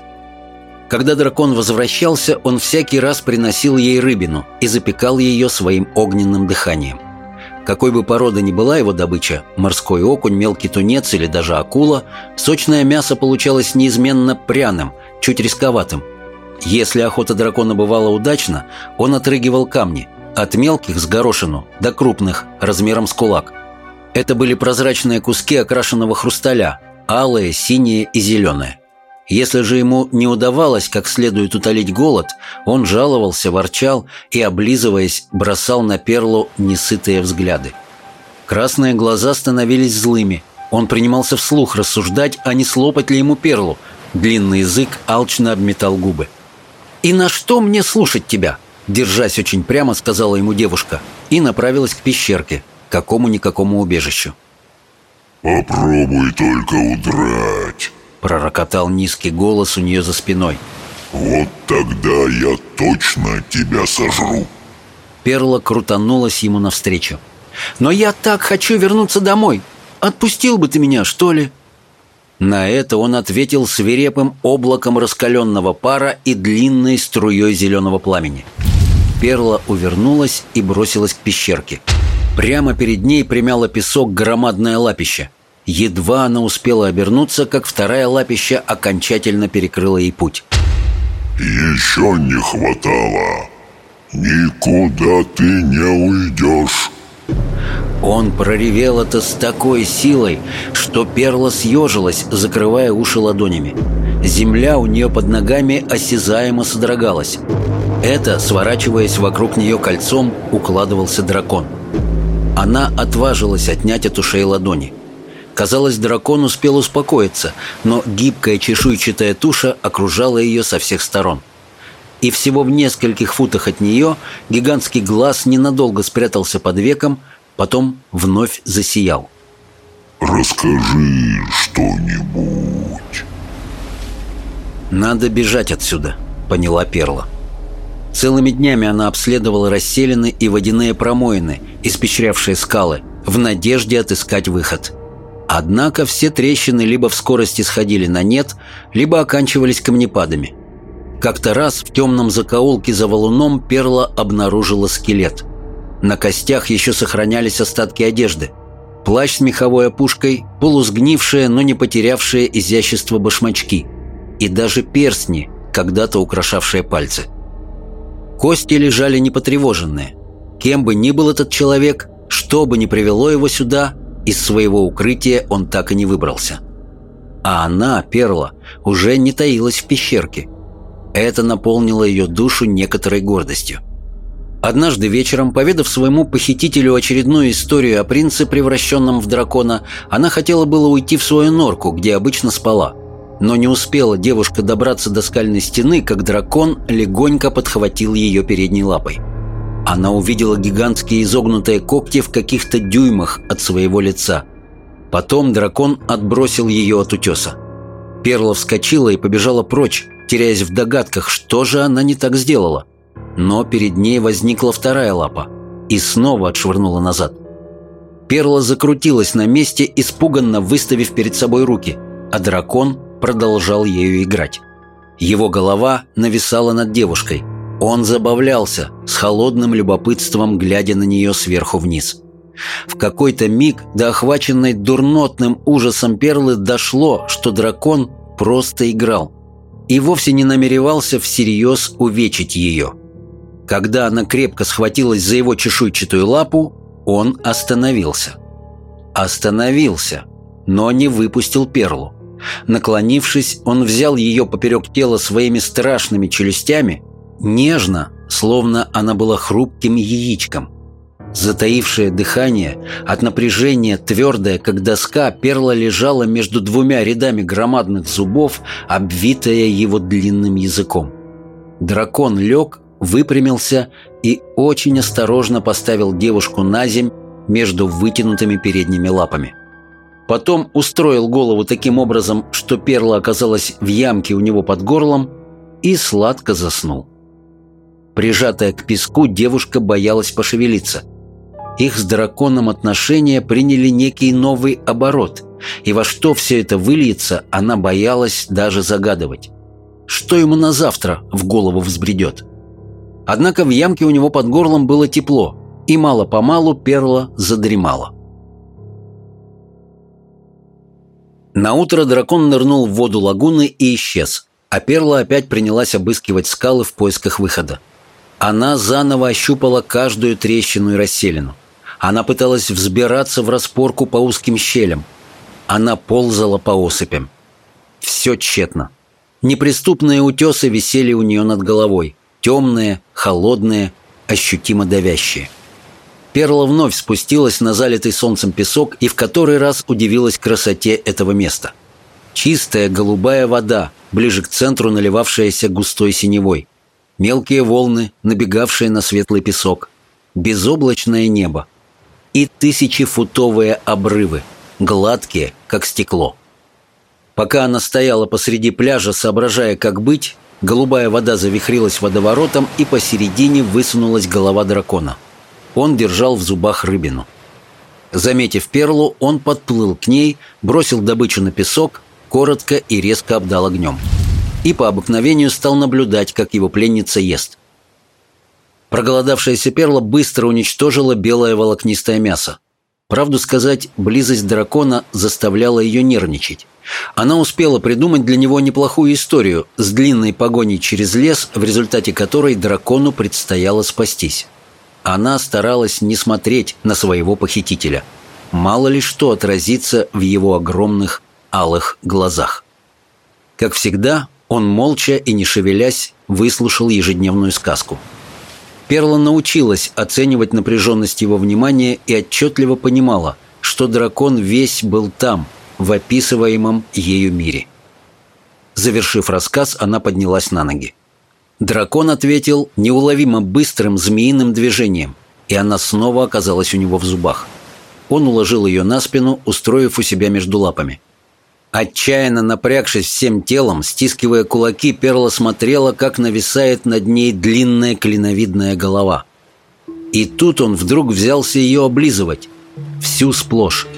Когда дракон возвращался, он всякий раз приносил ей рыбину и запекал ее своим огненным дыханием. Какой бы породы ни была его добыча, морской окунь, мелкий тунец или даже акула, сочное мясо получалось неизменно пряным, чуть рисковатым. Если охота дракона бывала удачна, он отрыгивал камни, от мелких с горошину до крупных, размером с кулак. Это были прозрачные куски окрашенного хрусталя, алые, синие и зеленые. Если же ему не удавалось как следует утолить голод, он жаловался, ворчал и, облизываясь, бросал на Перлу несытые взгляды. Красные глаза становились злыми. Он принимался вслух рассуждать, а не слопать ли ему Перлу. Длинный язык алчно обметал губы. «И на что мне слушать тебя?» Держась очень прямо, сказала ему девушка и направилась к пещерке, какому-никакому убежищу. «Попробуй только удрать!» Пророкотал низкий голос у нее за спиной. «Вот тогда я точно тебя сожру!» Перла крутанулась ему навстречу. «Но я так хочу вернуться домой! Отпустил бы ты меня, что ли?» На это он ответил свирепым облаком раскаленного пара и длинной струей зеленого пламени. Перла увернулась и бросилась к пещерке. Прямо перед ней примяло песок громадное лапище. Едва она успела обернуться, как вторая лапища окончательно перекрыла ей путь. «Еще не хватало. Никуда ты не уйдешь». Он проревел это с такой силой, что перла съежилась, закрывая уши ладонями. Земля у нее под ногами осязаемо содрогалась. Это, сворачиваясь вокруг нее кольцом, укладывался дракон. Она отважилась отнять от ушей ладони. Казалось, дракон успел успокоиться, но гибкая чешуйчатая туша окружала ее со всех сторон. И всего в нескольких футах от нее гигантский глаз ненадолго спрятался под веком, Потом вновь засиял. «Расскажи что-нибудь». «Надо бежать отсюда», — поняла Перла. Целыми днями она обследовала расселены и водяные промоины, испещрявшие скалы, в надежде отыскать выход. Однако все трещины либо в скорости сходили на нет, либо оканчивались камнепадами. Как-то раз в темном закоулке за валуном Перла обнаружила скелет — на костях еще сохранялись остатки одежды. Плащ с меховой опушкой, полусгнившие, но не потерявшие изящество башмачки. И даже перстни, когда-то украшавшие пальцы. Кости лежали непотревоженные. Кем бы ни был этот человек, что бы ни привело его сюда, из своего укрытия он так и не выбрался. А она, Перла, уже не таилась в пещерке. Это наполнило ее душу некоторой гордостью. Однажды вечером, поведав своему похитителю очередную историю о принце, превращенном в дракона, она хотела было уйти в свою норку, где обычно спала. Но не успела девушка добраться до скальной стены, как дракон легонько подхватил ее передней лапой. Она увидела гигантские изогнутые когти в каких-то дюймах от своего лица. Потом дракон отбросил ее от утеса. Перла вскочила и побежала прочь, теряясь в догадках, что же она не так сделала – но перед ней возникла вторая лапа и снова отшвырнула назад. Перла закрутилась на месте, испуганно выставив перед собой руки, а дракон продолжал ею играть. Его голова нависала над девушкой. Он забавлялся, с холодным любопытством глядя на нее сверху вниз. В какой-то миг до охваченной дурнотным ужасом Перлы дошло, что дракон просто играл и вовсе не намеревался всерьез увечить ее – когда она крепко схватилась за его чешуйчатую лапу, он остановился. Остановился, но не выпустил перлу. Наклонившись, он взял ее поперек тела своими страшными челюстями, нежно, словно она была хрупким яичком. Затаившее дыхание, от напряжения твердая, как доска, перла лежала между двумя рядами громадных зубов, обвитая его длинным языком. Дракон лег выпрямился и очень осторожно поставил девушку на земь между вытянутыми передними лапами. Потом устроил голову таким образом, что перла оказалась в ямке у него под горлом и сладко заснул. Прижатая к песку, девушка боялась пошевелиться. Их с драконом отношения приняли некий новый оборот, и во что все это выльется, она боялась даже загадывать. Что ему на завтра в голову взбредет? Однако в ямке у него под горлом было тепло, и мало-помалу перла задремала. Наутро дракон нырнул в воду лагуны и исчез, а перла опять принялась обыскивать скалы в поисках выхода. Она заново ощупала каждую трещину и расселину. Она пыталась взбираться в распорку по узким щелям. Она ползала по осыпям. Все тщетно. Неприступные утесы висели у нее над головой – темные, холодные, ощутимо давящие. Перла вновь спустилась на залитый солнцем песок и в который раз удивилась красоте этого места. Чистая голубая вода, ближе к центру наливавшаяся густой синевой. Мелкие волны, набегавшие на светлый песок. Безоблачное небо. И тысячефутовые обрывы, гладкие, как стекло. Пока она стояла посреди пляжа, соображая, как быть, Голубая вода завихрилась водоворотом, и посередине высунулась голова дракона. Он держал в зубах рыбину. Заметив перлу, он подплыл к ней, бросил добычу на песок, коротко и резко обдал огнем. И по обыкновению стал наблюдать, как его пленница ест. Проголодавшаяся перла быстро уничтожила белое волокнистое мясо. Правду сказать, близость дракона заставляла ее нервничать. Она успела придумать для него неплохую историю с длинной погоней через лес, в результате которой дракону предстояло спастись. Она старалась не смотреть на своего похитителя. Мало ли что отразится в его огромных алых глазах. Как всегда, он молча и не шевелясь выслушал ежедневную сказку. Перла научилась оценивать напряженность его внимания и отчетливо понимала, что дракон весь был там, в описываемом ею мире. Завершив рассказ, она поднялась на ноги. Дракон ответил неуловимо быстрым змеиным движением, и она снова оказалась у него в зубах. Он уложил ее на спину, устроив у себя между лапами. Отчаянно напрягшись всем телом, стискивая кулаки, Перла смотрела, как нависает над ней длинная клиновидная голова. И тут он вдруг взялся ее облизывать. Всю сплошь.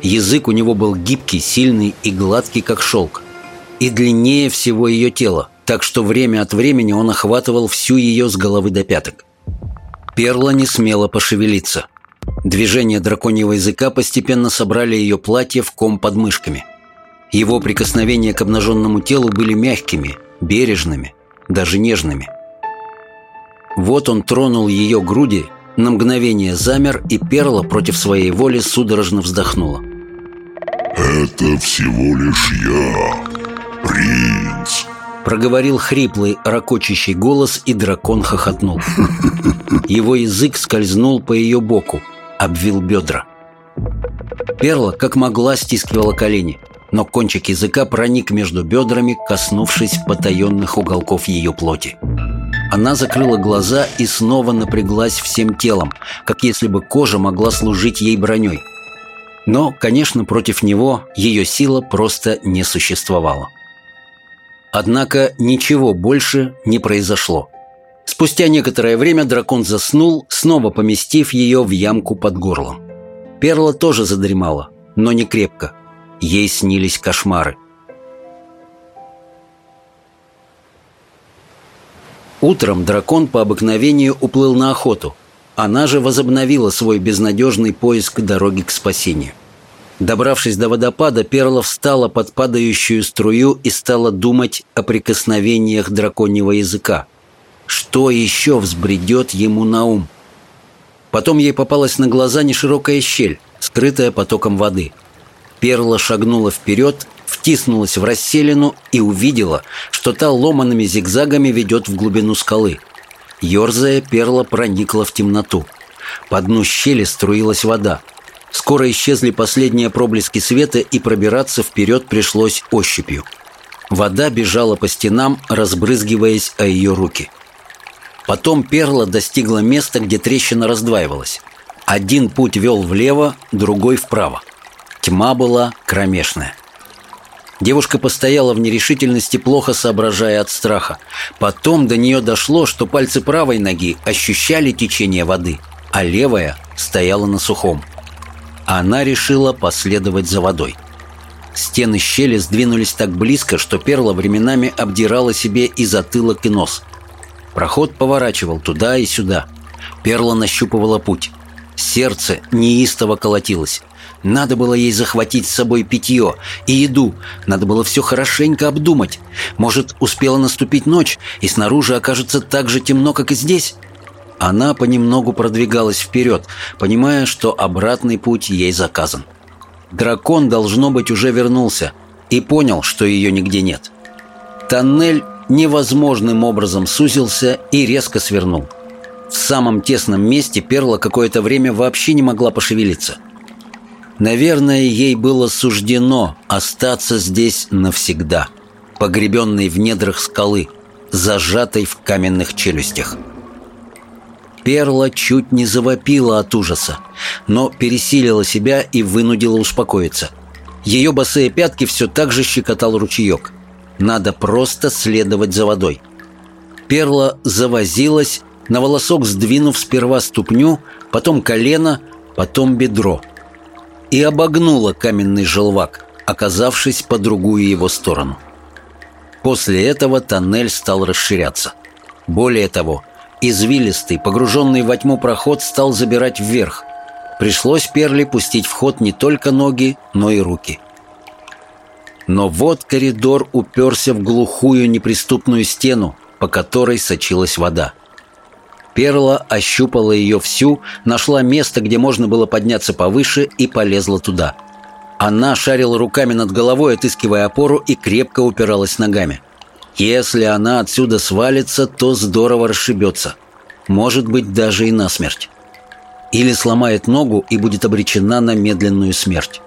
Язык у него был гибкий, сильный и гладкий, как шелк. И длиннее всего ее тела, так что время от времени он охватывал всю ее с головы до пяток. Перла не смела пошевелиться. Движения драконьего языка постепенно собрали ее платье в ком под мышками – его прикосновения к обнаженному телу были мягкими, бережными, даже нежными. Вот он тронул ее груди, на мгновение замер, и Перла против своей воли судорожно вздохнула. «Это всего лишь я, принц», Проговорил хриплый, ракочащий голос, и дракон хохотнул. Его язык скользнул по ее боку, обвил бедра. Перла, как могла, стискивала колени но кончик языка проник между бедрами, коснувшись потаенных уголков ее плоти. Она закрыла глаза и снова напряглась всем телом, как если бы кожа могла служить ей броней. Но, конечно, против него ее сила просто не существовала. Однако ничего больше не произошло. Спустя некоторое время дракон заснул, снова поместив ее в ямку под горлом. Перла тоже задремала, но не крепко – Ей снились кошмары. Утром дракон по обыкновению уплыл на охоту. Она же возобновила свой безнадежный поиск дороги к спасению. Добравшись до водопада, Перла встала под падающую струю и стала думать о прикосновениях драконьего языка. Что еще взбредет ему на ум? Потом ей попалась на глаза неширокая щель, скрытая потоком воды – Перла шагнула вперед, втиснулась в расселину и увидела, что та ломанными зигзагами ведет в глубину скалы. Ёрзая, Перла проникла в темноту. По дну щели струилась вода. Скоро исчезли последние проблески света, и пробираться вперед пришлось ощупью. Вода бежала по стенам, разбрызгиваясь о ее руки. Потом Перла достигла места, где трещина раздваивалась. Один путь вел влево, другой вправо. Тьма была кромешная. Девушка постояла в нерешительности, плохо соображая от страха. Потом до нее дошло, что пальцы правой ноги ощущали течение воды, а левая стояла на сухом. Она решила последовать за водой. Стены щели сдвинулись так близко, что перла временами обдирала себе и затылок, и нос. Проход поворачивал туда и сюда. Перла нащупывала путь. Сердце неистово колотилось. Надо было ей захватить с собой питье и еду. Надо было все хорошенько обдумать. Может, успела наступить ночь, и снаружи окажется так же темно, как и здесь? Она понемногу продвигалась вперед, понимая, что обратный путь ей заказан. Дракон, должно быть, уже вернулся и понял, что ее нигде нет. Тоннель невозможным образом сузился и резко свернул. В самом тесном месте Перла какое-то время вообще не могла пошевелиться – Наверное, ей было суждено остаться здесь навсегда, погребенной в недрах скалы, зажатой в каменных челюстях. Перла чуть не завопила от ужаса, но пересилила себя и вынудила успокоиться. Ее босые пятки все так же щекотал ручеек. Надо просто следовать за водой. Перла завозилась, на волосок сдвинув сперва ступню, потом колено, потом бедро – и обогнула каменный желвак. оказавшись по другую его сторону. После этого тоннель стал расширяться. Более того, извилистый, погруженный во тьму проход стал забирать вверх. Пришлось Перли пустить в ход не только ноги, но и руки. Но вот коридор уперся в глухую неприступную стену, по которой сочилась вода. Перла ощупала ее всю, нашла место, где можно было подняться повыше и полезла туда. Она шарила руками над головой, отыскивая опору и крепко упиралась ногами. Если она отсюда свалится, то здорово расшибется. Может быть, даже и насмерть. Или сломает ногу и будет обречена на медленную смерть.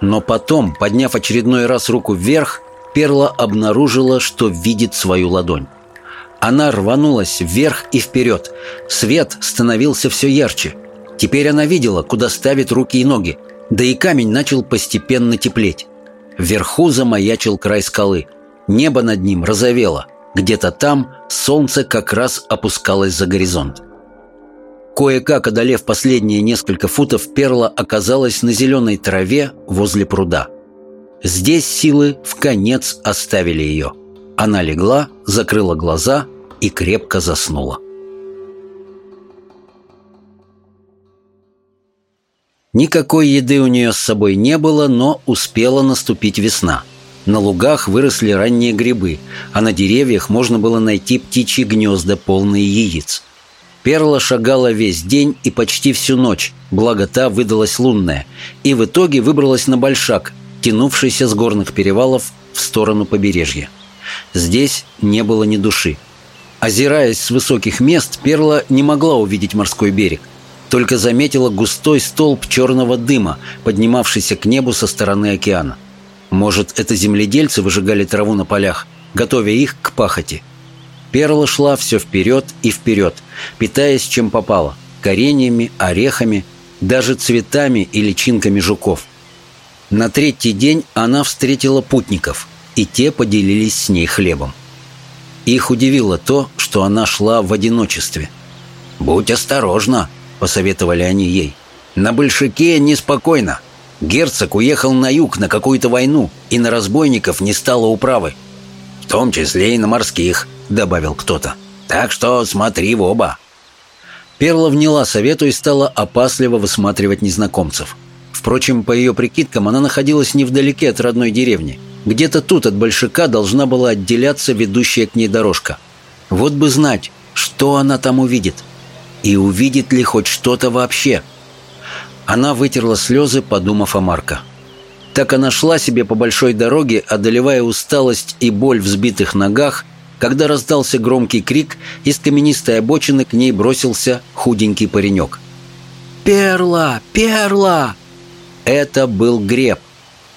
Но потом, подняв очередной раз руку вверх, Перла обнаружила, что видит свою ладонь. Она рванулась вверх и вперед. Свет становился все ярче. Теперь она видела, куда ставит руки и ноги. Да и камень начал постепенно теплеть. Вверху замаячил край скалы. Небо над ним розовело. Где-то там солнце как раз опускалось за горизонт. Кое-как одолев последние несколько футов, Перла оказалась на зеленой траве возле пруда. Здесь силы в конец оставили ее. Она легла, закрыла глаза и крепко заснула. Никакой еды у нее с собой не было, но успела наступить весна. На лугах выросли ранние грибы, а на деревьях можно было найти птичьи гнезда, полные яиц. Перла шагала весь день и почти всю ночь, благо та выдалась лунная, и в итоге выбралась на большак, тянувшийся с горных перевалов в сторону побережья. Здесь не было ни души. Озираясь с высоких мест, Перла не могла увидеть морской берег. Только заметила густой столб черного дыма, поднимавшийся к небу со стороны океана. Может, это земледельцы выжигали траву на полях, готовя их к пахоте. Перла шла все вперед и вперед, питаясь чем попало – кореньями, орехами, даже цветами и личинками жуков. На третий день она встретила путников, и те поделились с ней хлебом. Их удивило то, что она шла в одиночестве. «Будь осторожна», — посоветовали они ей. «На Большаке неспокойно. Герцог уехал на юг на какую-то войну, и на разбойников не стало управы. В том числе и на морских», — добавил кто-то. «Так что смотри в оба». Перла вняла совету и стала опасливо высматривать незнакомцев. Впрочем, по ее прикидкам, она находилась невдалеке от родной деревни — где-то тут от большака должна была отделяться ведущая к ней дорожка. Вот бы знать, что она там увидит. И увидит ли хоть что-то вообще. Она вытерла слезы, подумав о Марко. Так она шла себе по большой дороге, одолевая усталость и боль в сбитых ногах, когда раздался громкий крик, из каменистой обочины к ней бросился худенький паренек. «Перла! Перла!» Это был Греб,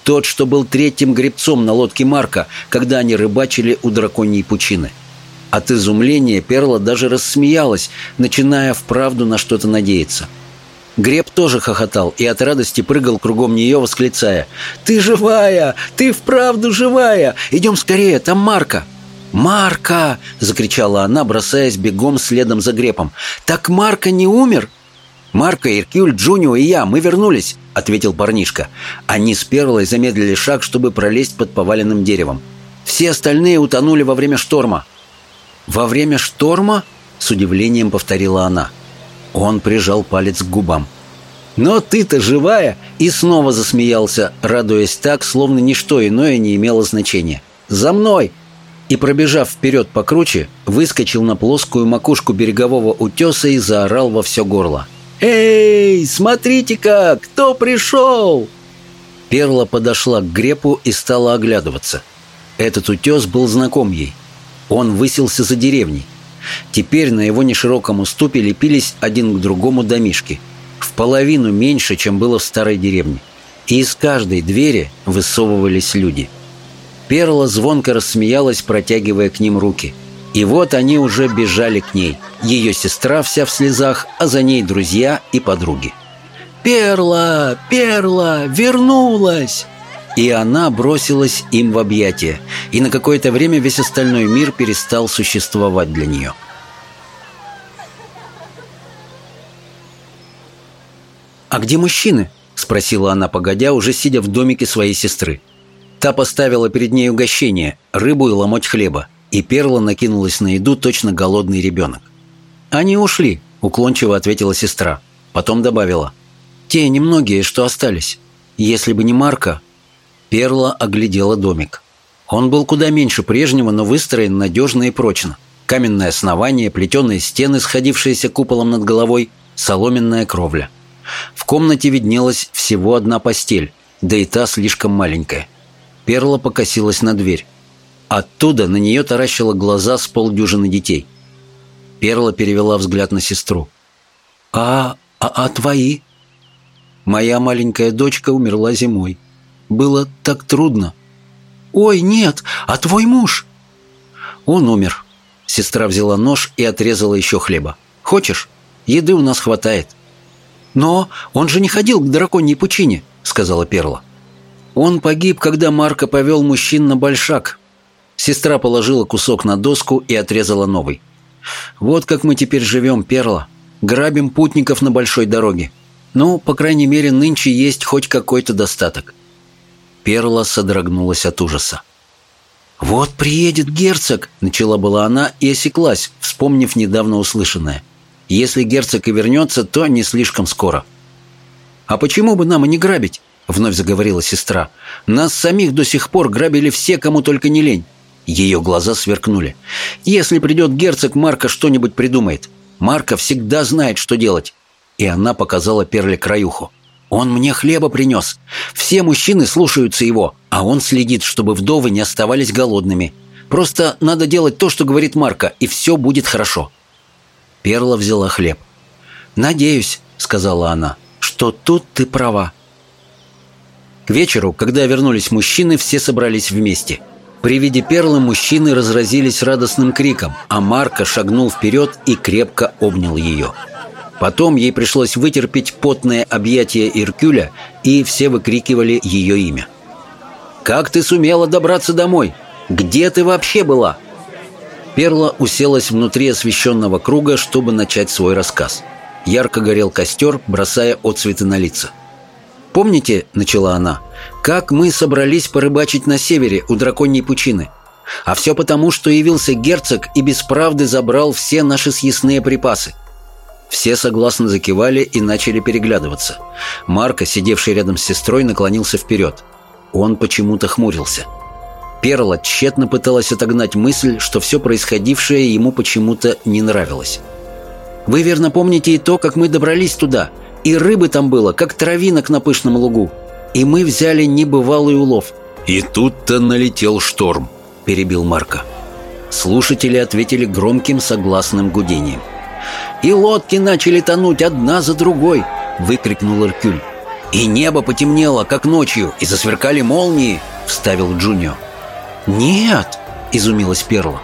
тот, что был третьим гребцом на лодке Марка, когда они рыбачили у драконьей пучины. От изумления Перла даже рассмеялась, начиная вправду на что-то надеяться. Греб тоже хохотал и от радости прыгал кругом нее, восклицая «Ты живая! Ты вправду живая! Идем скорее, там Марка!» «Марка!» — закричала она, бросаясь бегом следом за Гребом. «Так Марка не умер?» «Марка, Иркюль, Джунио и я, мы вернулись!» — ответил парнишка. Они с Перлой замедлили шаг, чтобы пролезть под поваленным деревом. «Все остальные утонули во время шторма». «Во время шторма?» — с удивлением повторила она. Он прижал палец к губам. «Но ты-то живая!» И снова засмеялся, радуясь так, словно ничто иное не имело значения. «За мной!» И, пробежав вперед покруче, выскочил на плоскую макушку берегового утеса и заорал во все горло. «Эй, смотрите-ка, кто пришел!» Перла подошла к Грепу и стала оглядываться. Этот утес был знаком ей. Он высился за деревней. Теперь на его нешироком уступе лепились один к другому домишки. В половину меньше, чем было в старой деревне. И из каждой двери высовывались люди. Перла звонко рассмеялась, протягивая к ним руки – и вот они уже бежали к ней. Ее сестра вся в слезах, а за ней друзья и подруги. «Перла! Перла! Вернулась!» И она бросилась им в объятия, и на какое-то время весь остальной мир перестал существовать для нее. «А где мужчины?» — Спросила она, погодя, уже сидя в домике своей сестры. Та поставила перед ней угощение, рыбу и ломоть хлеба, и Перла накинулась на еду точно голодный ребенок. «Они ушли», — уклончиво ответила сестра. Потом добавила. «Те немногие, что остались. Если бы не Марка...» Перла оглядела домик. Он был куда меньше прежнего, но выстроен надежно и прочно. Каменное основание, плетеные стены, сходившиеся куполом над головой, соломенная кровля. В комнате виднелась всего одна постель, да и та слишком маленькая. Перла покосилась на дверь. Оттуда на нее таращило глаза с полдюжины детей. Перла перевела взгляд на сестру. «А, а, а твои?» «Моя маленькая дочка умерла зимой. Было так трудно. «Ой, нет, а твой муж?» «Он умер». Сестра взяла нож и отрезала еще хлеба. «Хочешь? Еды у нас хватает». «Но он же не ходил к драконьей пучине», — сказала Перла. «Он погиб, когда Марко повел мужчин на большак». Сестра положила кусок на доску и отрезала новый. «Вот как мы теперь живем, Перла. Грабим путников на большой дороге. Ну, по крайней мере, нынче есть хоть какой-то достаток. Перла содрогнулась от ужаса. «Вот приедет герцог!» – начала была она и осеклась, вспомнив недавно услышанное. «Если герцог и вернется, то не слишком скоро». «А почему бы нам и не грабить?» – вновь заговорила сестра. «Нас самих до сих пор грабили все, кому только не лень». Ее глаза сверкнули. «Если придет герцог, Марка что-нибудь придумает. Марка всегда знает, что делать». И она показала Перле краюху. Он мне хлеба принес. Все мужчины слушаются его, а он следит, чтобы вдовы не оставались голодными. Просто надо делать то, что говорит Марка, и все будет хорошо». Перла взяла хлеб. «Надеюсь», — сказала она, — «что тут ты права». К вечеру, когда вернулись мужчины, все собрались вместе. При виде Перлы мужчины разразились радостным криком, а Марка шагнул вперед и крепко обнял ее. Потом ей пришлось вытерпеть потное объятие Иркюля, и все выкрикивали ее имя. «Как ты сумела добраться домой? Где ты вообще была?» Перла уселась внутри освещенного круга, чтобы начать свой рассказ. Ярко горел костер, бросая отцветы на лица. «Помните, — начала она, — как мы собрались порыбачить на севере у драконьей пучины? А все потому, что явился герцог и без правды забрал все наши съестные припасы. Все согласно закивали и начали переглядываться. Марко, сидевший рядом с сестрой, наклонился вперед. Он почему-то хмурился. Перла тщетно пыталась отогнать мысль, что все происходившее ему почему-то не нравилось. «Вы верно помните и то, как мы добрались туда. И рыбы там было, как травинок на пышном лугу. И мы взяли небывалый улов». «И тут-то налетел шторм», — перебил Марко. Слушатели ответили громким согласным гудением и лодки начали тонуть одна за другой!» — выкрикнул Эркюль. «И небо потемнело, как ночью, и засверкали молнии!» — вставил Джунио. «Нет!» — изумилась Перла.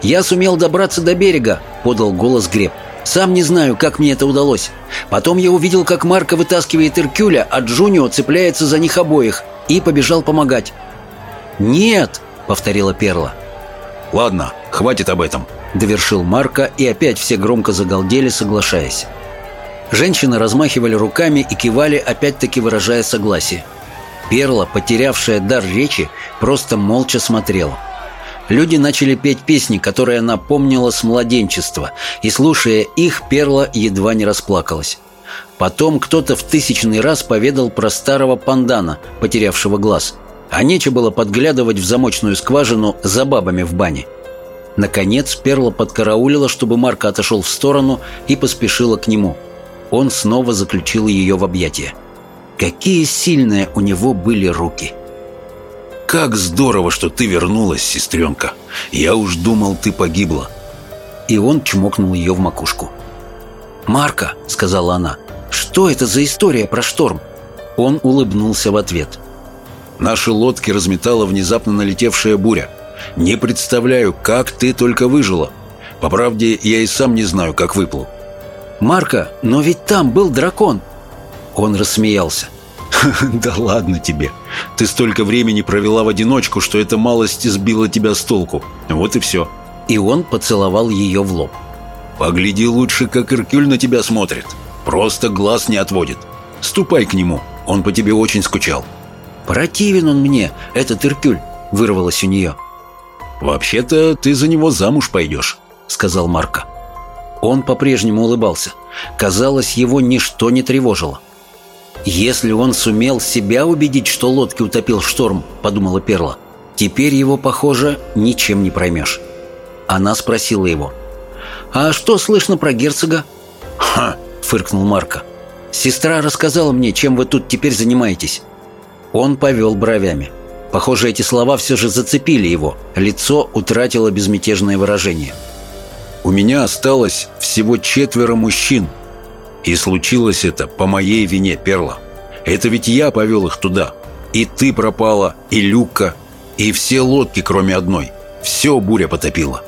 «Я сумел добраться до берега», — подал голос Греб. «Сам не знаю, как мне это удалось. Потом я увидел, как Марко вытаскивает Иркюля, а Джунио цепляется за них обоих, и побежал помогать». «Нет!» — повторила Перла. «Ладно, хватит об этом», — довершил Марка, и опять все громко загалдели, соглашаясь. Женщины размахивали руками и кивали, опять-таки выражая согласие. Перла, потерявшая дар речи, просто молча смотрела. Люди начали петь песни, которые она помнила с младенчества, и, слушая их, Перла едва не расплакалась. Потом кто-то в тысячный раз поведал про старого пандана, потерявшего глаз. А нечего было подглядывать в замочную скважину за бабами в бане. Наконец Перла подкараулила, чтобы Марко отошел в сторону и поспешила к нему. Он снова заключил ее в объятия. Какие сильные у него были руки! «Как здорово, что ты вернулась, сестренка! Я уж думал, ты погибла!» И он чмокнул ее в макушку. «Марка», — сказала она, — «что это за история про шторм?» Он улыбнулся в ответ. «Наши лодки разметала внезапно налетевшая буря. Не представляю, как ты только выжила. По правде, я и сам не знаю, как выплыл. Марка, но ведь там был дракон. Он рассмеялся. Да ладно тебе. Ты столько времени провела в одиночку, что эта малость сбила тебя с толку. Вот и все. И он поцеловал ее в лоб. Погляди лучше, как Иркюль на тебя смотрит. Просто глаз не отводит. Ступай к нему, он по тебе очень скучал». «Противен он мне, этот Иркюль», — вырвалось у нее. «Вообще-то ты за него замуж пойдешь», — сказал Марко. Он по-прежнему улыбался. Казалось, его ничто не тревожило. «Если он сумел себя убедить, что лодки утопил шторм», — подумала Перла, — «теперь его, похоже, ничем не проймешь». Она спросила его. «А что слышно про герцога?» «Ха!» — фыркнул Марко. «Сестра рассказала мне, чем вы тут теперь занимаетесь». Он повел бровями. Похоже, эти слова все же зацепили его. Лицо утратило безмятежное выражение. «У меня осталось всего четверо мужчин. И случилось это по моей вине, Перла. Это ведь я повел их туда. И ты пропала, и Люка, и все лодки, кроме одной. Все буря потопила».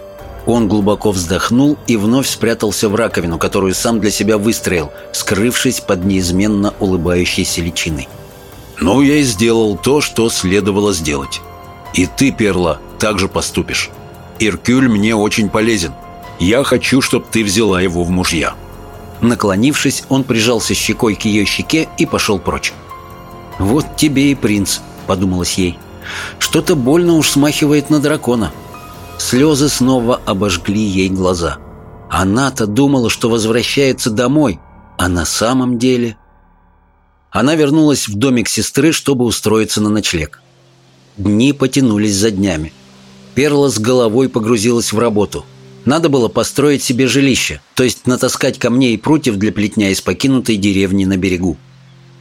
Он глубоко вздохнул и вновь спрятался в раковину, которую сам для себя выстроил, скрывшись под неизменно улыбающейся личиной. Ну, я и сделал то, что следовало сделать. И ты, Перла, также поступишь. Иркюль мне очень полезен. Я хочу, чтобы ты взяла его в мужья». Наклонившись, он прижался щекой к ее щеке и пошел прочь. «Вот тебе и принц», — подумалось ей. «Что-то больно уж смахивает на дракона». Слезы снова обожгли ей глаза. Она-то думала, что возвращается домой, а на самом деле... Она вернулась в домик сестры, чтобы устроиться на ночлег. Дни потянулись за днями. Перла с головой погрузилась в работу. Надо было построить себе жилище, то есть натаскать камней и прутьев для плетня из покинутой деревни на берегу.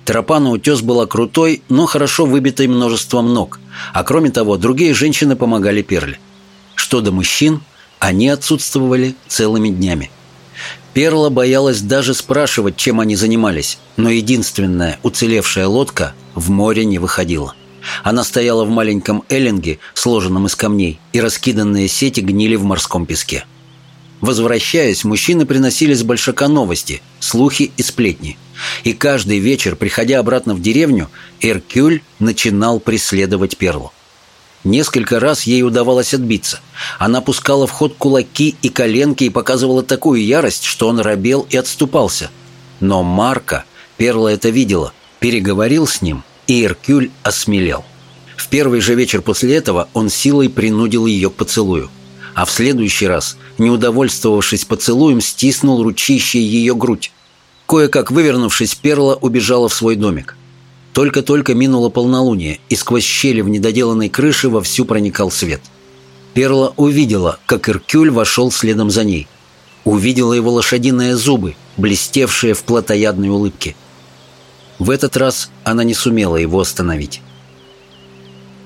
Тропа на утес была крутой, но хорошо выбитой множеством ног, а кроме того, другие женщины помогали Перле. Что до мужчин, они отсутствовали целыми днями. Перла боялась даже спрашивать, чем они занимались, но единственная уцелевшая лодка в море не выходила. Она стояла в маленьком эллинге, сложенном из камней, и раскиданные сети гнили в морском песке. Возвращаясь, мужчины приносили с большака новости, слухи и сплетни. И каждый вечер, приходя обратно в деревню, Эркюль начинал преследовать Перлу. Несколько раз ей удавалось отбиться. Она пускала в ход кулаки и коленки и показывала такую ярость, что он робел и отступался. Но Марка, Перла это видела, переговорил с ним, и Иркюль осмелел. В первый же вечер после этого он силой принудил ее к поцелую. А в следующий раз, не удовольствовавшись поцелуем, стиснул ручище ее грудь. Кое-как вывернувшись, Перла убежала в свой домик. Только-только минуло полнолуние, и сквозь щели в недоделанной крыше вовсю проникал свет. Перла увидела, как Иркюль вошел следом за ней. Увидела его лошадиные зубы, блестевшие в плотоядной улыбке. В этот раз она не сумела его остановить.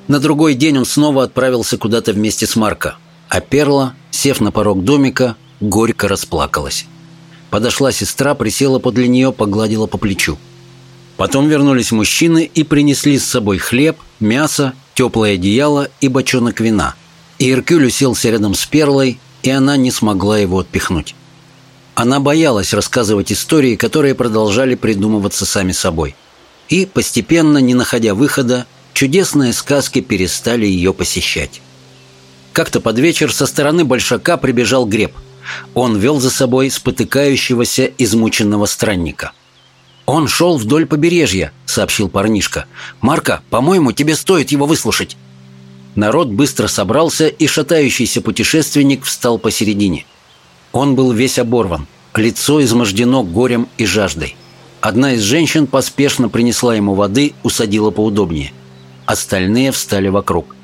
На другой день он снова отправился куда-то вместе с Марко, а Перла, сев на порог домика, горько расплакалась. Подошла сестра, присела подле нее, погладила по плечу. Потом вернулись мужчины и принесли с собой хлеб, мясо, теплое одеяло и бочонок вина. И Иркюль уселся рядом с Перлой, и она не смогла его отпихнуть. Она боялась рассказывать истории, которые продолжали придумываться сами собой. И, постепенно, не находя выхода, чудесные сказки перестали ее посещать. Как-то под вечер со стороны Большака прибежал Греб. Он вел за собой спотыкающегося, измученного странника – «Он шел вдоль побережья», — сообщил парнишка. «Марка, по-моему, тебе стоит его выслушать». Народ быстро собрался, и шатающийся путешественник встал посередине. Он был весь оборван, лицо измождено горем и жаждой. Одна из женщин поспешно принесла ему воды, усадила поудобнее. Остальные встали вокруг.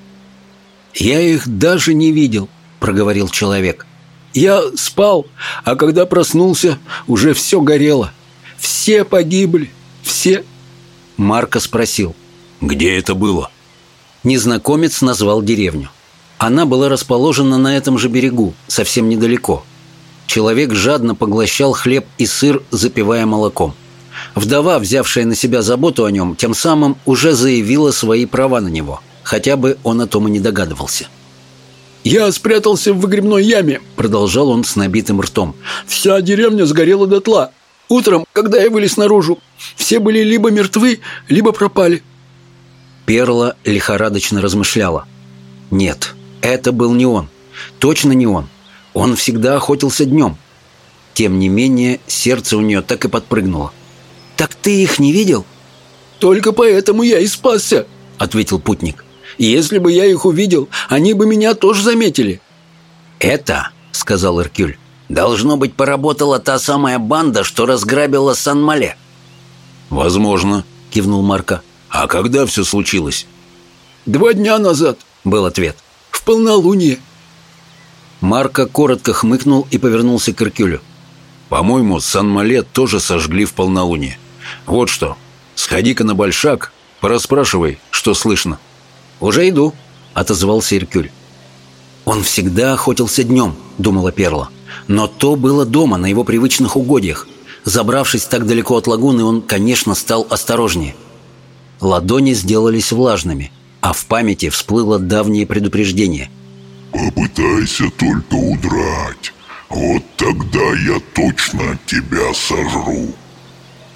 «Я их даже не видел», — проговорил человек. «Я спал, а когда проснулся, уже все горело». Все погибли. Все. Марко спросил. Где это было? Незнакомец назвал деревню. Она была расположена на этом же берегу, совсем недалеко. Человек жадно поглощал хлеб и сыр, запивая молоком. Вдова, взявшая на себя заботу о нем, тем самым уже заявила свои права на него, хотя бы он о том и не догадывался. «Я спрятался в выгребной яме», — продолжал он с набитым ртом. «Вся деревня сгорела дотла. Утром, когда я вылез наружу, все были либо мертвы, либо пропали». Перла лихорадочно размышляла. «Нет, это был не он. Точно не он. Он всегда охотился днем». Тем не менее, сердце у нее так и подпрыгнуло. «Так ты их не видел?» «Только поэтому я и спасся», — ответил путник. «Если бы я их увидел, они бы меня тоже заметили». «Это», — сказал Иркюль, — «должно быть, поработала та самая банда, что разграбила Сан-Мале». «Возможно», — кивнул Марко. «А когда все случилось?» «Два дня назад», — был ответ. «В полнолуние». Марко коротко хмыкнул и повернулся к Иркюлю. «По-моему, Сан-Мале тоже сожгли в полнолуние. Вот что, сходи-ка на большак, порасспрашивай, что слышно». «Уже иду», — отозвался Иркюль. «Он всегда охотился днем», — думала Перла. «Но то было дома, на его привычных угодьях. Забравшись так далеко от лагуны, он, конечно, стал осторожнее. Ладони сделались влажными, а в памяти всплыло давнее предупреждение. «Попытайся только удрать. Вот тогда я точно тебя сожру».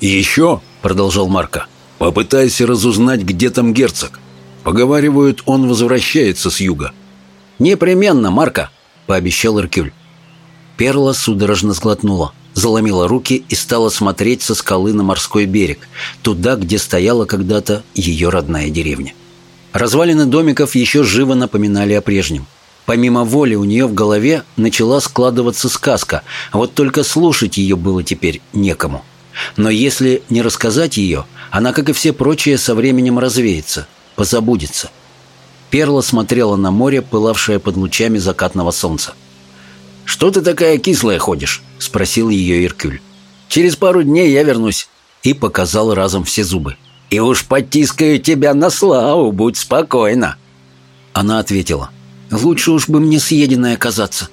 «И еще», — продолжал Марко, — «попытайся разузнать, где там герцог. Поговаривают, он возвращается с юга». «Непременно, Марко», — пообещал Иркюль. Перла судорожно сглотнула заломила руки и стала смотреть со скалы на морской берег, туда, где стояла когда-то ее родная деревня. Развалины домиков еще живо напоминали о прежнем. Помимо воли у нее в голове начала складываться сказка, а вот только слушать ее было теперь некому. Но если не рассказать ее, она, как и все прочие, со временем развеется, позабудется. Перла смотрела на море, пылавшее под лучами закатного солнца. «Что ты такая кислая ходишь?» — спросил ее Иркюль. «Через пару дней я вернусь». И показал разом все зубы. «И уж потискаю тебя на славу, будь спокойна». Она ответила. «Лучше уж бы мне съеденной оказаться».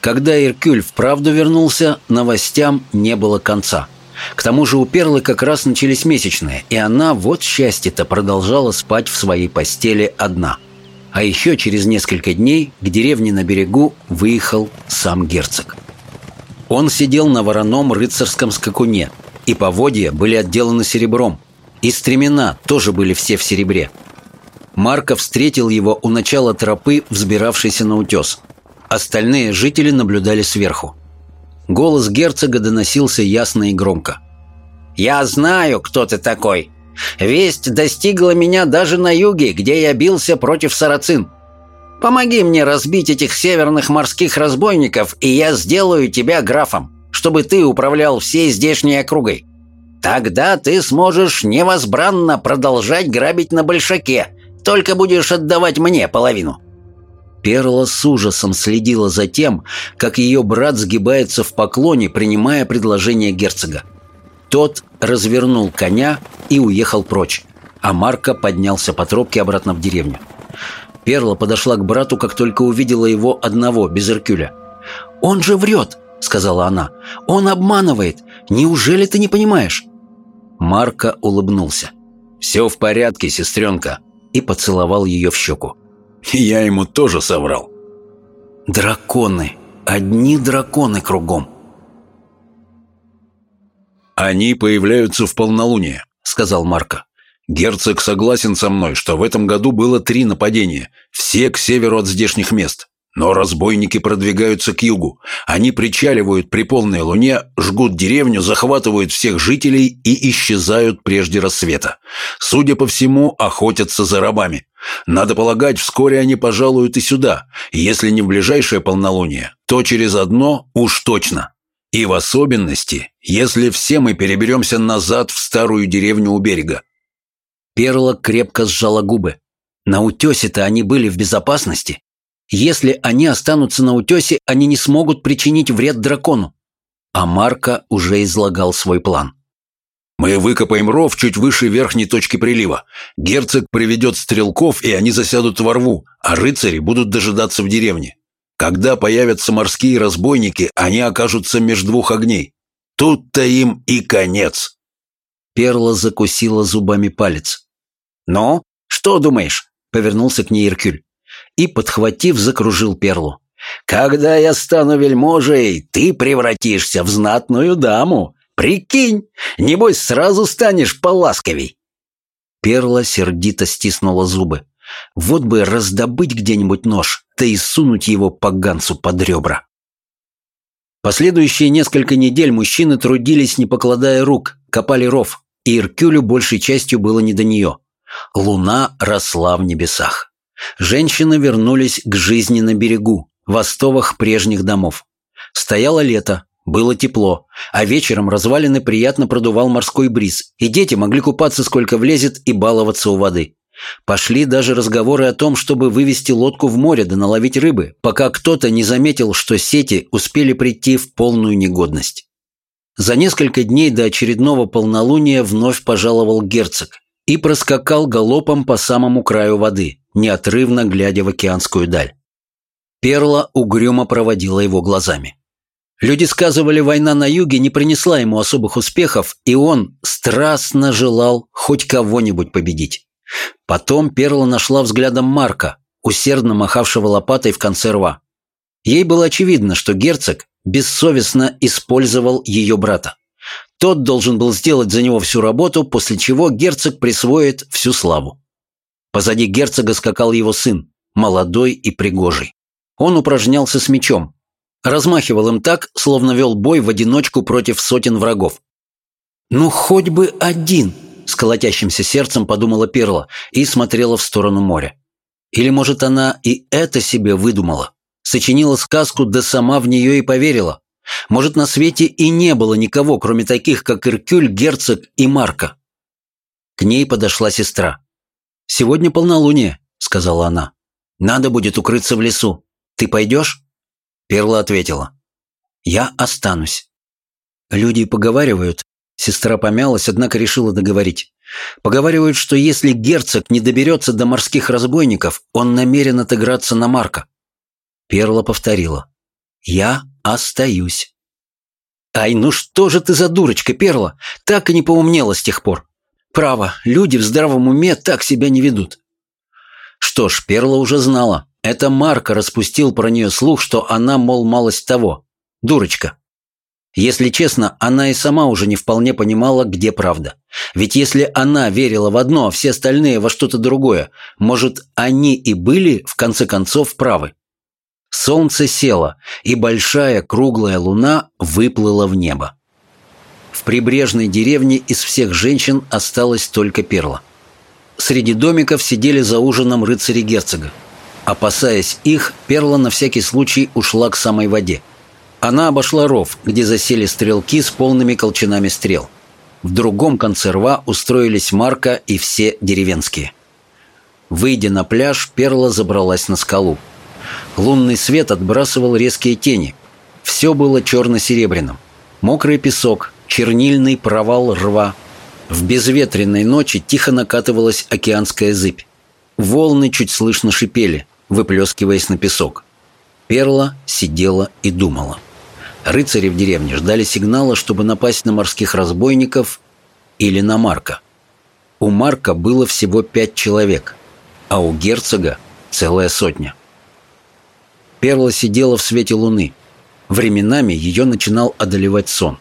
Когда Иркюль вправду вернулся, новостям не было конца. К тому же у Перлы как раз начались месячные, и она, вот счастье-то, продолжала спать в своей постели одна – а еще через несколько дней к деревне на берегу выехал сам герцог. Он сидел на вороном рыцарском скакуне, и поводья были отделаны серебром, и стремена тоже были все в серебре. Марков встретил его у начала тропы, взбиравшейся на утес. Остальные жители наблюдали сверху. Голос герцога доносился ясно и громко. «Я знаю, кто ты такой. Весть достигла меня даже на юге, где я бился против сарацин. Помоги мне разбить этих северных морских разбойников, и я сделаю тебя графом, чтобы ты управлял всей здешней округой. Тогда ты сможешь невозбранно продолжать грабить на Большаке, только будешь отдавать мне половину». Перла с ужасом следила за тем, как ее брат сгибается в поклоне, принимая предложение герцога. Тот развернул коня и уехал прочь, а Марко поднялся по тропке обратно в деревню. Перла подошла к брату, как только увидела его одного, без Иркюля. «Он же врет!» — сказала она. «Он обманывает! Неужели ты не понимаешь?» Марко улыбнулся. «Все в порядке, сестренка!» и поцеловал ее в щеку. «Я ему тоже соврал!» «Драконы! Одни драконы кругом!» «Они появляются в полнолуние», — сказал Марко. «Герцог согласен со мной, что в этом году было три нападения, все к северу от здешних мест. Но разбойники продвигаются к югу. Они причаливают при полной луне, жгут деревню, захватывают всех жителей и исчезают прежде рассвета. Судя по всему, охотятся за рабами. Надо полагать, вскоре они пожалуют и сюда. Если не в ближайшее полнолуние, то через одно уж точно. И в особенности, если все мы переберемся назад в старую деревню у берега. Перла крепко сжала губы. На утесе-то они были в безопасности. Если они останутся на утесе, они не смогут причинить вред дракону. А Марка уже излагал свой план. «Мы выкопаем ров чуть выше верхней точки прилива. Герцог приведет стрелков, и они засядут во рву, а рыцари будут дожидаться в деревне. Когда появятся морские разбойники, они окажутся между двух огней. Тут-то им и конец. Перла закусила зубами палец. «Ну, что думаешь?» — повернулся к ней Иркюль. И, подхватив, закружил Перлу. «Когда я стану вельможей, ты превратишься в знатную даму. Прикинь, небось сразу станешь поласковей». Перла сердито стиснула зубы. Вот бы раздобыть где-нибудь нож, да и сунуть его поганцу под ребра. Последующие несколько недель мужчины трудились, не покладая рук, копали ров, и Иркюлю большей частью было не до нее. Луна росла в небесах. Женщины вернулись к жизни на берегу, в остовах прежних домов. Стояло лето, было тепло, а вечером развалины приятно продувал морской бриз, и дети могли купаться сколько влезет и баловаться у воды. Пошли даже разговоры о том, чтобы вывести лодку в море да наловить рыбы, пока кто-то не заметил, что сети успели прийти в полную негодность. За несколько дней до очередного полнолуния вновь пожаловал герцог и проскакал галопом по самому краю воды, неотрывно глядя в океанскую даль. Перла угрюмо проводила его глазами. Люди сказывали, война на юге не принесла ему особых успехов, и он страстно желал хоть кого-нибудь победить. Потом Перла нашла взглядом Марка, усердно махавшего лопатой в конце рва. Ей было очевидно, что герцог бессовестно использовал ее брата. Тот должен был сделать за него всю работу, после чего герцог присвоит всю славу. Позади герцога скакал его сын, молодой и пригожий. Он упражнялся с мечом, размахивал им так, словно вел бой в одиночку против сотен врагов. «Ну, хоть бы один!» — с колотящимся сердцем подумала Перла и смотрела в сторону моря. Или, может, она и это себе выдумала? Сочинила сказку, да сама в нее и поверила. Может, на свете и не было никого, кроме таких, как Иркюль, Герцог и Марка. К ней подошла сестра. «Сегодня полнолуние», — сказала она. «Надо будет укрыться в лесу. Ты пойдешь?» Перла ответила. «Я останусь». Люди поговаривают, сестра помялась, однако решила договорить. Поговаривают, что если герцог не доберется до морских разбойников, он намерен отыграться на Марка. Перла повторила. «Я остаюсь». «Ай, ну что же ты за дурочка, Перла? Так и не поумнела с тех пор. Право, люди в здравом уме так себя не ведут». Что ж, Перла уже знала. Это Марко распустил про нее слух, что она, мол, малость того. Дурочка. Если честно, она и сама уже не вполне понимала, где правда. Ведь если она верила в одно, а все остальные во что-то другое, может, они и были, в конце концов, правы. Солнце село, и большая круглая луна выплыла в небо. В прибрежной деревне из всех женщин осталась только Перла. Среди домиков сидели за ужином рыцари герцога. Опасаясь их, Перла на всякий случай ушла к самой воде. Она обошла ров, где засели стрелки с полными колчанами стрел. В другом конце рва устроились Марка и все деревенские. Выйдя на пляж, Перла забралась на скалу. Лунный свет отбрасывал резкие тени. Все было черно-серебряным. Мокрый песок, чернильный провал рва. В безветренной ночи тихо накатывалась океанская зыбь. Волны чуть слышно шипели выплескиваясь на песок. Перла сидела и думала. Рыцари в деревне ждали сигнала, чтобы напасть на морских разбойников или на Марка. У Марка было всего пять человек, а у герцога целая сотня. Перла сидела в свете луны. Временами ее начинал одолевать сон.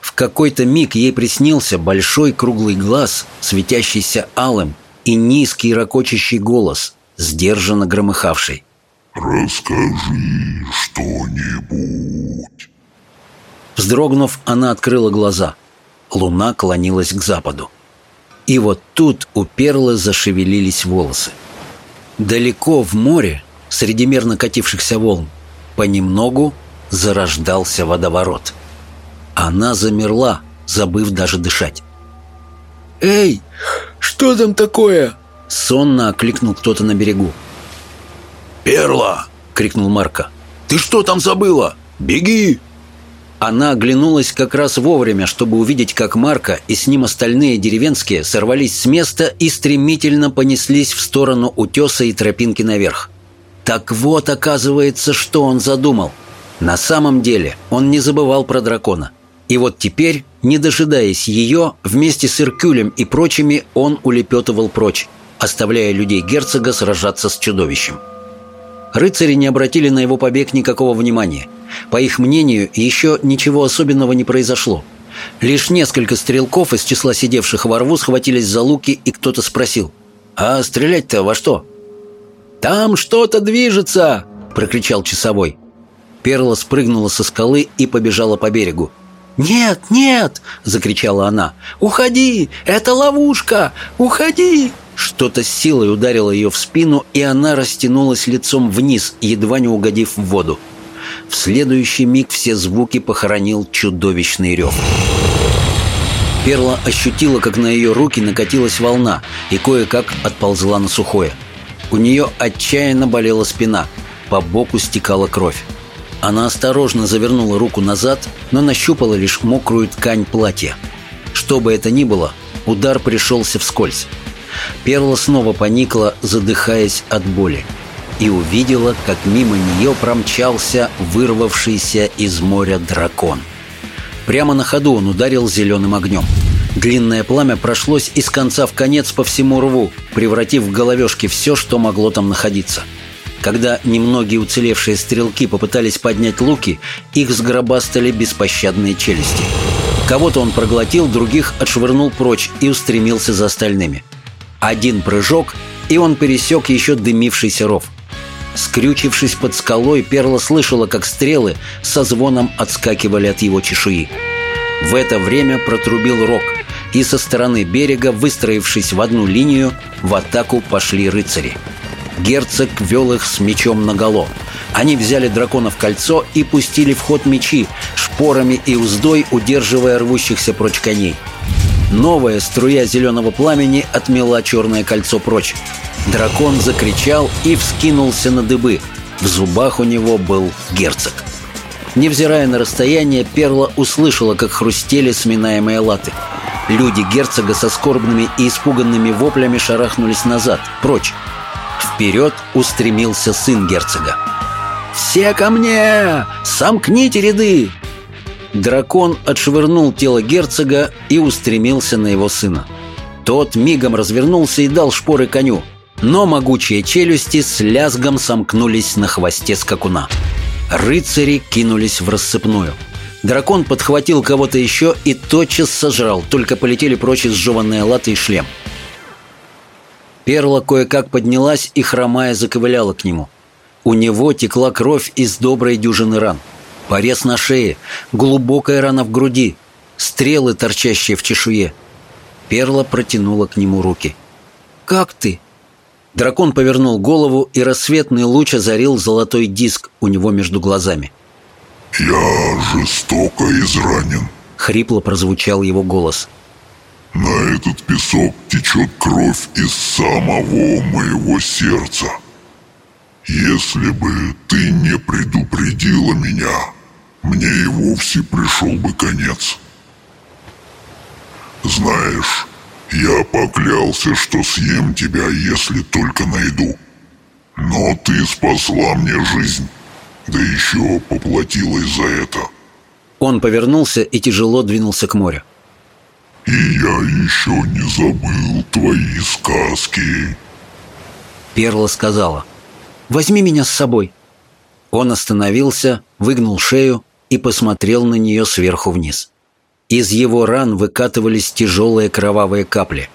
В какой-то миг ей приснился большой круглый глаз, светящийся алым, и низкий ракочащий голос, сдержанно громыхавший. «Расскажи что-нибудь». Вздрогнув, она открыла глаза. Луна клонилась к западу. И вот тут у Перлы зашевелились волосы. Далеко в море, среди мерно катившихся волн, понемногу зарождался водоворот. Она замерла, забыв даже дышать. «Эй, что там такое?» Сонно окликнул кто-то на берегу. «Перла!» — крикнул Марка. «Ты что там забыла? Беги!» Она оглянулась как раз вовремя, чтобы увидеть, как Марка и с ним остальные деревенские сорвались с места и стремительно понеслись в сторону утеса и тропинки наверх. Так вот, оказывается, что он задумал. На самом деле он не забывал про дракона. И вот теперь, не дожидаясь ее, вместе с Иркюлем и прочими он улепетывал прочь оставляя людей герцога сражаться с чудовищем. Рыцари не обратили на его побег никакого внимания. По их мнению, еще ничего особенного не произошло. Лишь несколько стрелков из числа сидевших во рву схватились за луки, и кто-то спросил, «А стрелять-то во что?» «Там что-то движется!» – прокричал часовой. Перла спрыгнула со скалы и побежала по берегу. «Нет, нет!» — закричала она. «Уходи! Это ловушка! Уходи!» Что-то с силой ударило ее в спину, и она растянулась лицом вниз, едва не угодив в воду. В следующий миг все звуки похоронил чудовищный рев. Перла ощутила, как на ее руки накатилась волна и кое-как отползла на сухое. У нее отчаянно болела спина, по боку стекала кровь. Она осторожно завернула руку назад, но нащупала лишь мокрую ткань платья. Что бы это ни было, удар пришелся вскользь. Перла снова поникла, задыхаясь от боли, и увидела, как мимо нее промчался вырвавшийся из моря дракон. Прямо на ходу он ударил зеленым огнем. Длинное пламя прошлось из конца в конец по всему рву, превратив в головешки все, что могло там находиться. Когда немногие уцелевшие стрелки попытались поднять луки, их сгробастали беспощадные челюсти. Кого-то он проглотил, других отшвырнул прочь и устремился за остальными. Один прыжок, и он пересек еще дымившийся ров. Скрючившись под скалой, Перла слышала, как стрелы со звоном отскакивали от его чешуи. В это время протрубил рог, и со стороны берега, выстроившись в одну линию, в атаку пошли рыцари. Герцог вел их с мечом наголо. Они взяли дракона в кольцо и пустили в ход мечи, шпорами и уздой удерживая рвущихся прочь коней. Новая струя зеленого пламени отмела черное кольцо прочь. Дракон закричал и вскинулся на дыбы. В зубах у него был герцог. Невзирая на расстояние, Перла услышала, как хрустели сминаемые латы. Люди герцога со скорбными и испуганными воплями шарахнулись назад, прочь. Вперед устремился сын герцога. «Все ко мне! Сомкните ряды! Дракон отшвырнул тело герцога и устремился на его сына. Тот мигом развернулся и дал шпоры коню, но могучие челюсти с лязгом сомкнулись на хвосте скакуна. Рыцари кинулись в рассыпную. Дракон подхватил кого-то еще и тотчас сожрал, только полетели прочь изжеванные латы и шлем. Перла кое-как поднялась и, хромая, заковыляла к нему. У него текла кровь из доброй дюжины ран – Порез на шее, глубокая рана в груди, стрелы, торчащие в чешуе. Перла протянула к нему руки. «Как ты?» Дракон повернул голову, и рассветный луч озарил золотой диск у него между глазами. «Я жестоко изранен», — хрипло прозвучал его голос. «На этот песок течет кровь из самого моего сердца. Если бы ты не предупредила меня, мне и вовсе пришел бы конец. Знаешь, я поклялся, что съем тебя, если только найду. Но ты спасла мне жизнь, да еще поплатилась за это. Он повернулся и тяжело двинулся к морю. И я еще не забыл твои сказки. Перла сказала, «Возьми меня с собой». Он остановился, выгнул шею и посмотрел на нее сверху вниз. Из его ран выкатывались тяжелые кровавые капли.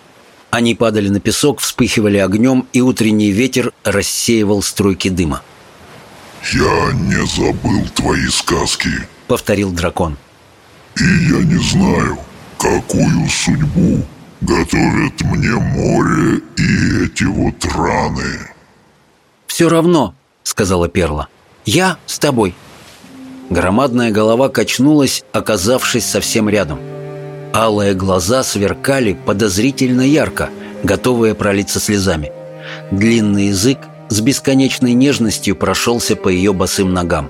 Они падали на песок, вспыхивали огнем, и утренний ветер рассеивал струйки дыма. «Я не забыл твои сказки», — повторил дракон. «И я не знаю, какую судьбу готовят мне море и эти вот раны». «Все равно», — сказала Перла, — «я с тобой». Громадная голова качнулась, оказавшись совсем рядом. Алые глаза сверкали подозрительно ярко, готовые пролиться слезами. Длинный язык с бесконечной нежностью прошелся по ее босым ногам.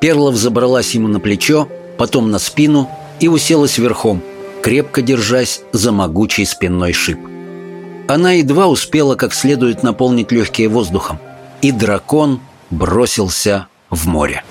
Перла взобралась ему на плечо, потом на спину и уселась верхом, крепко держась за могучий спинной шип. Она едва успела как следует наполнить легкие воздухом, и дракон бросился в море.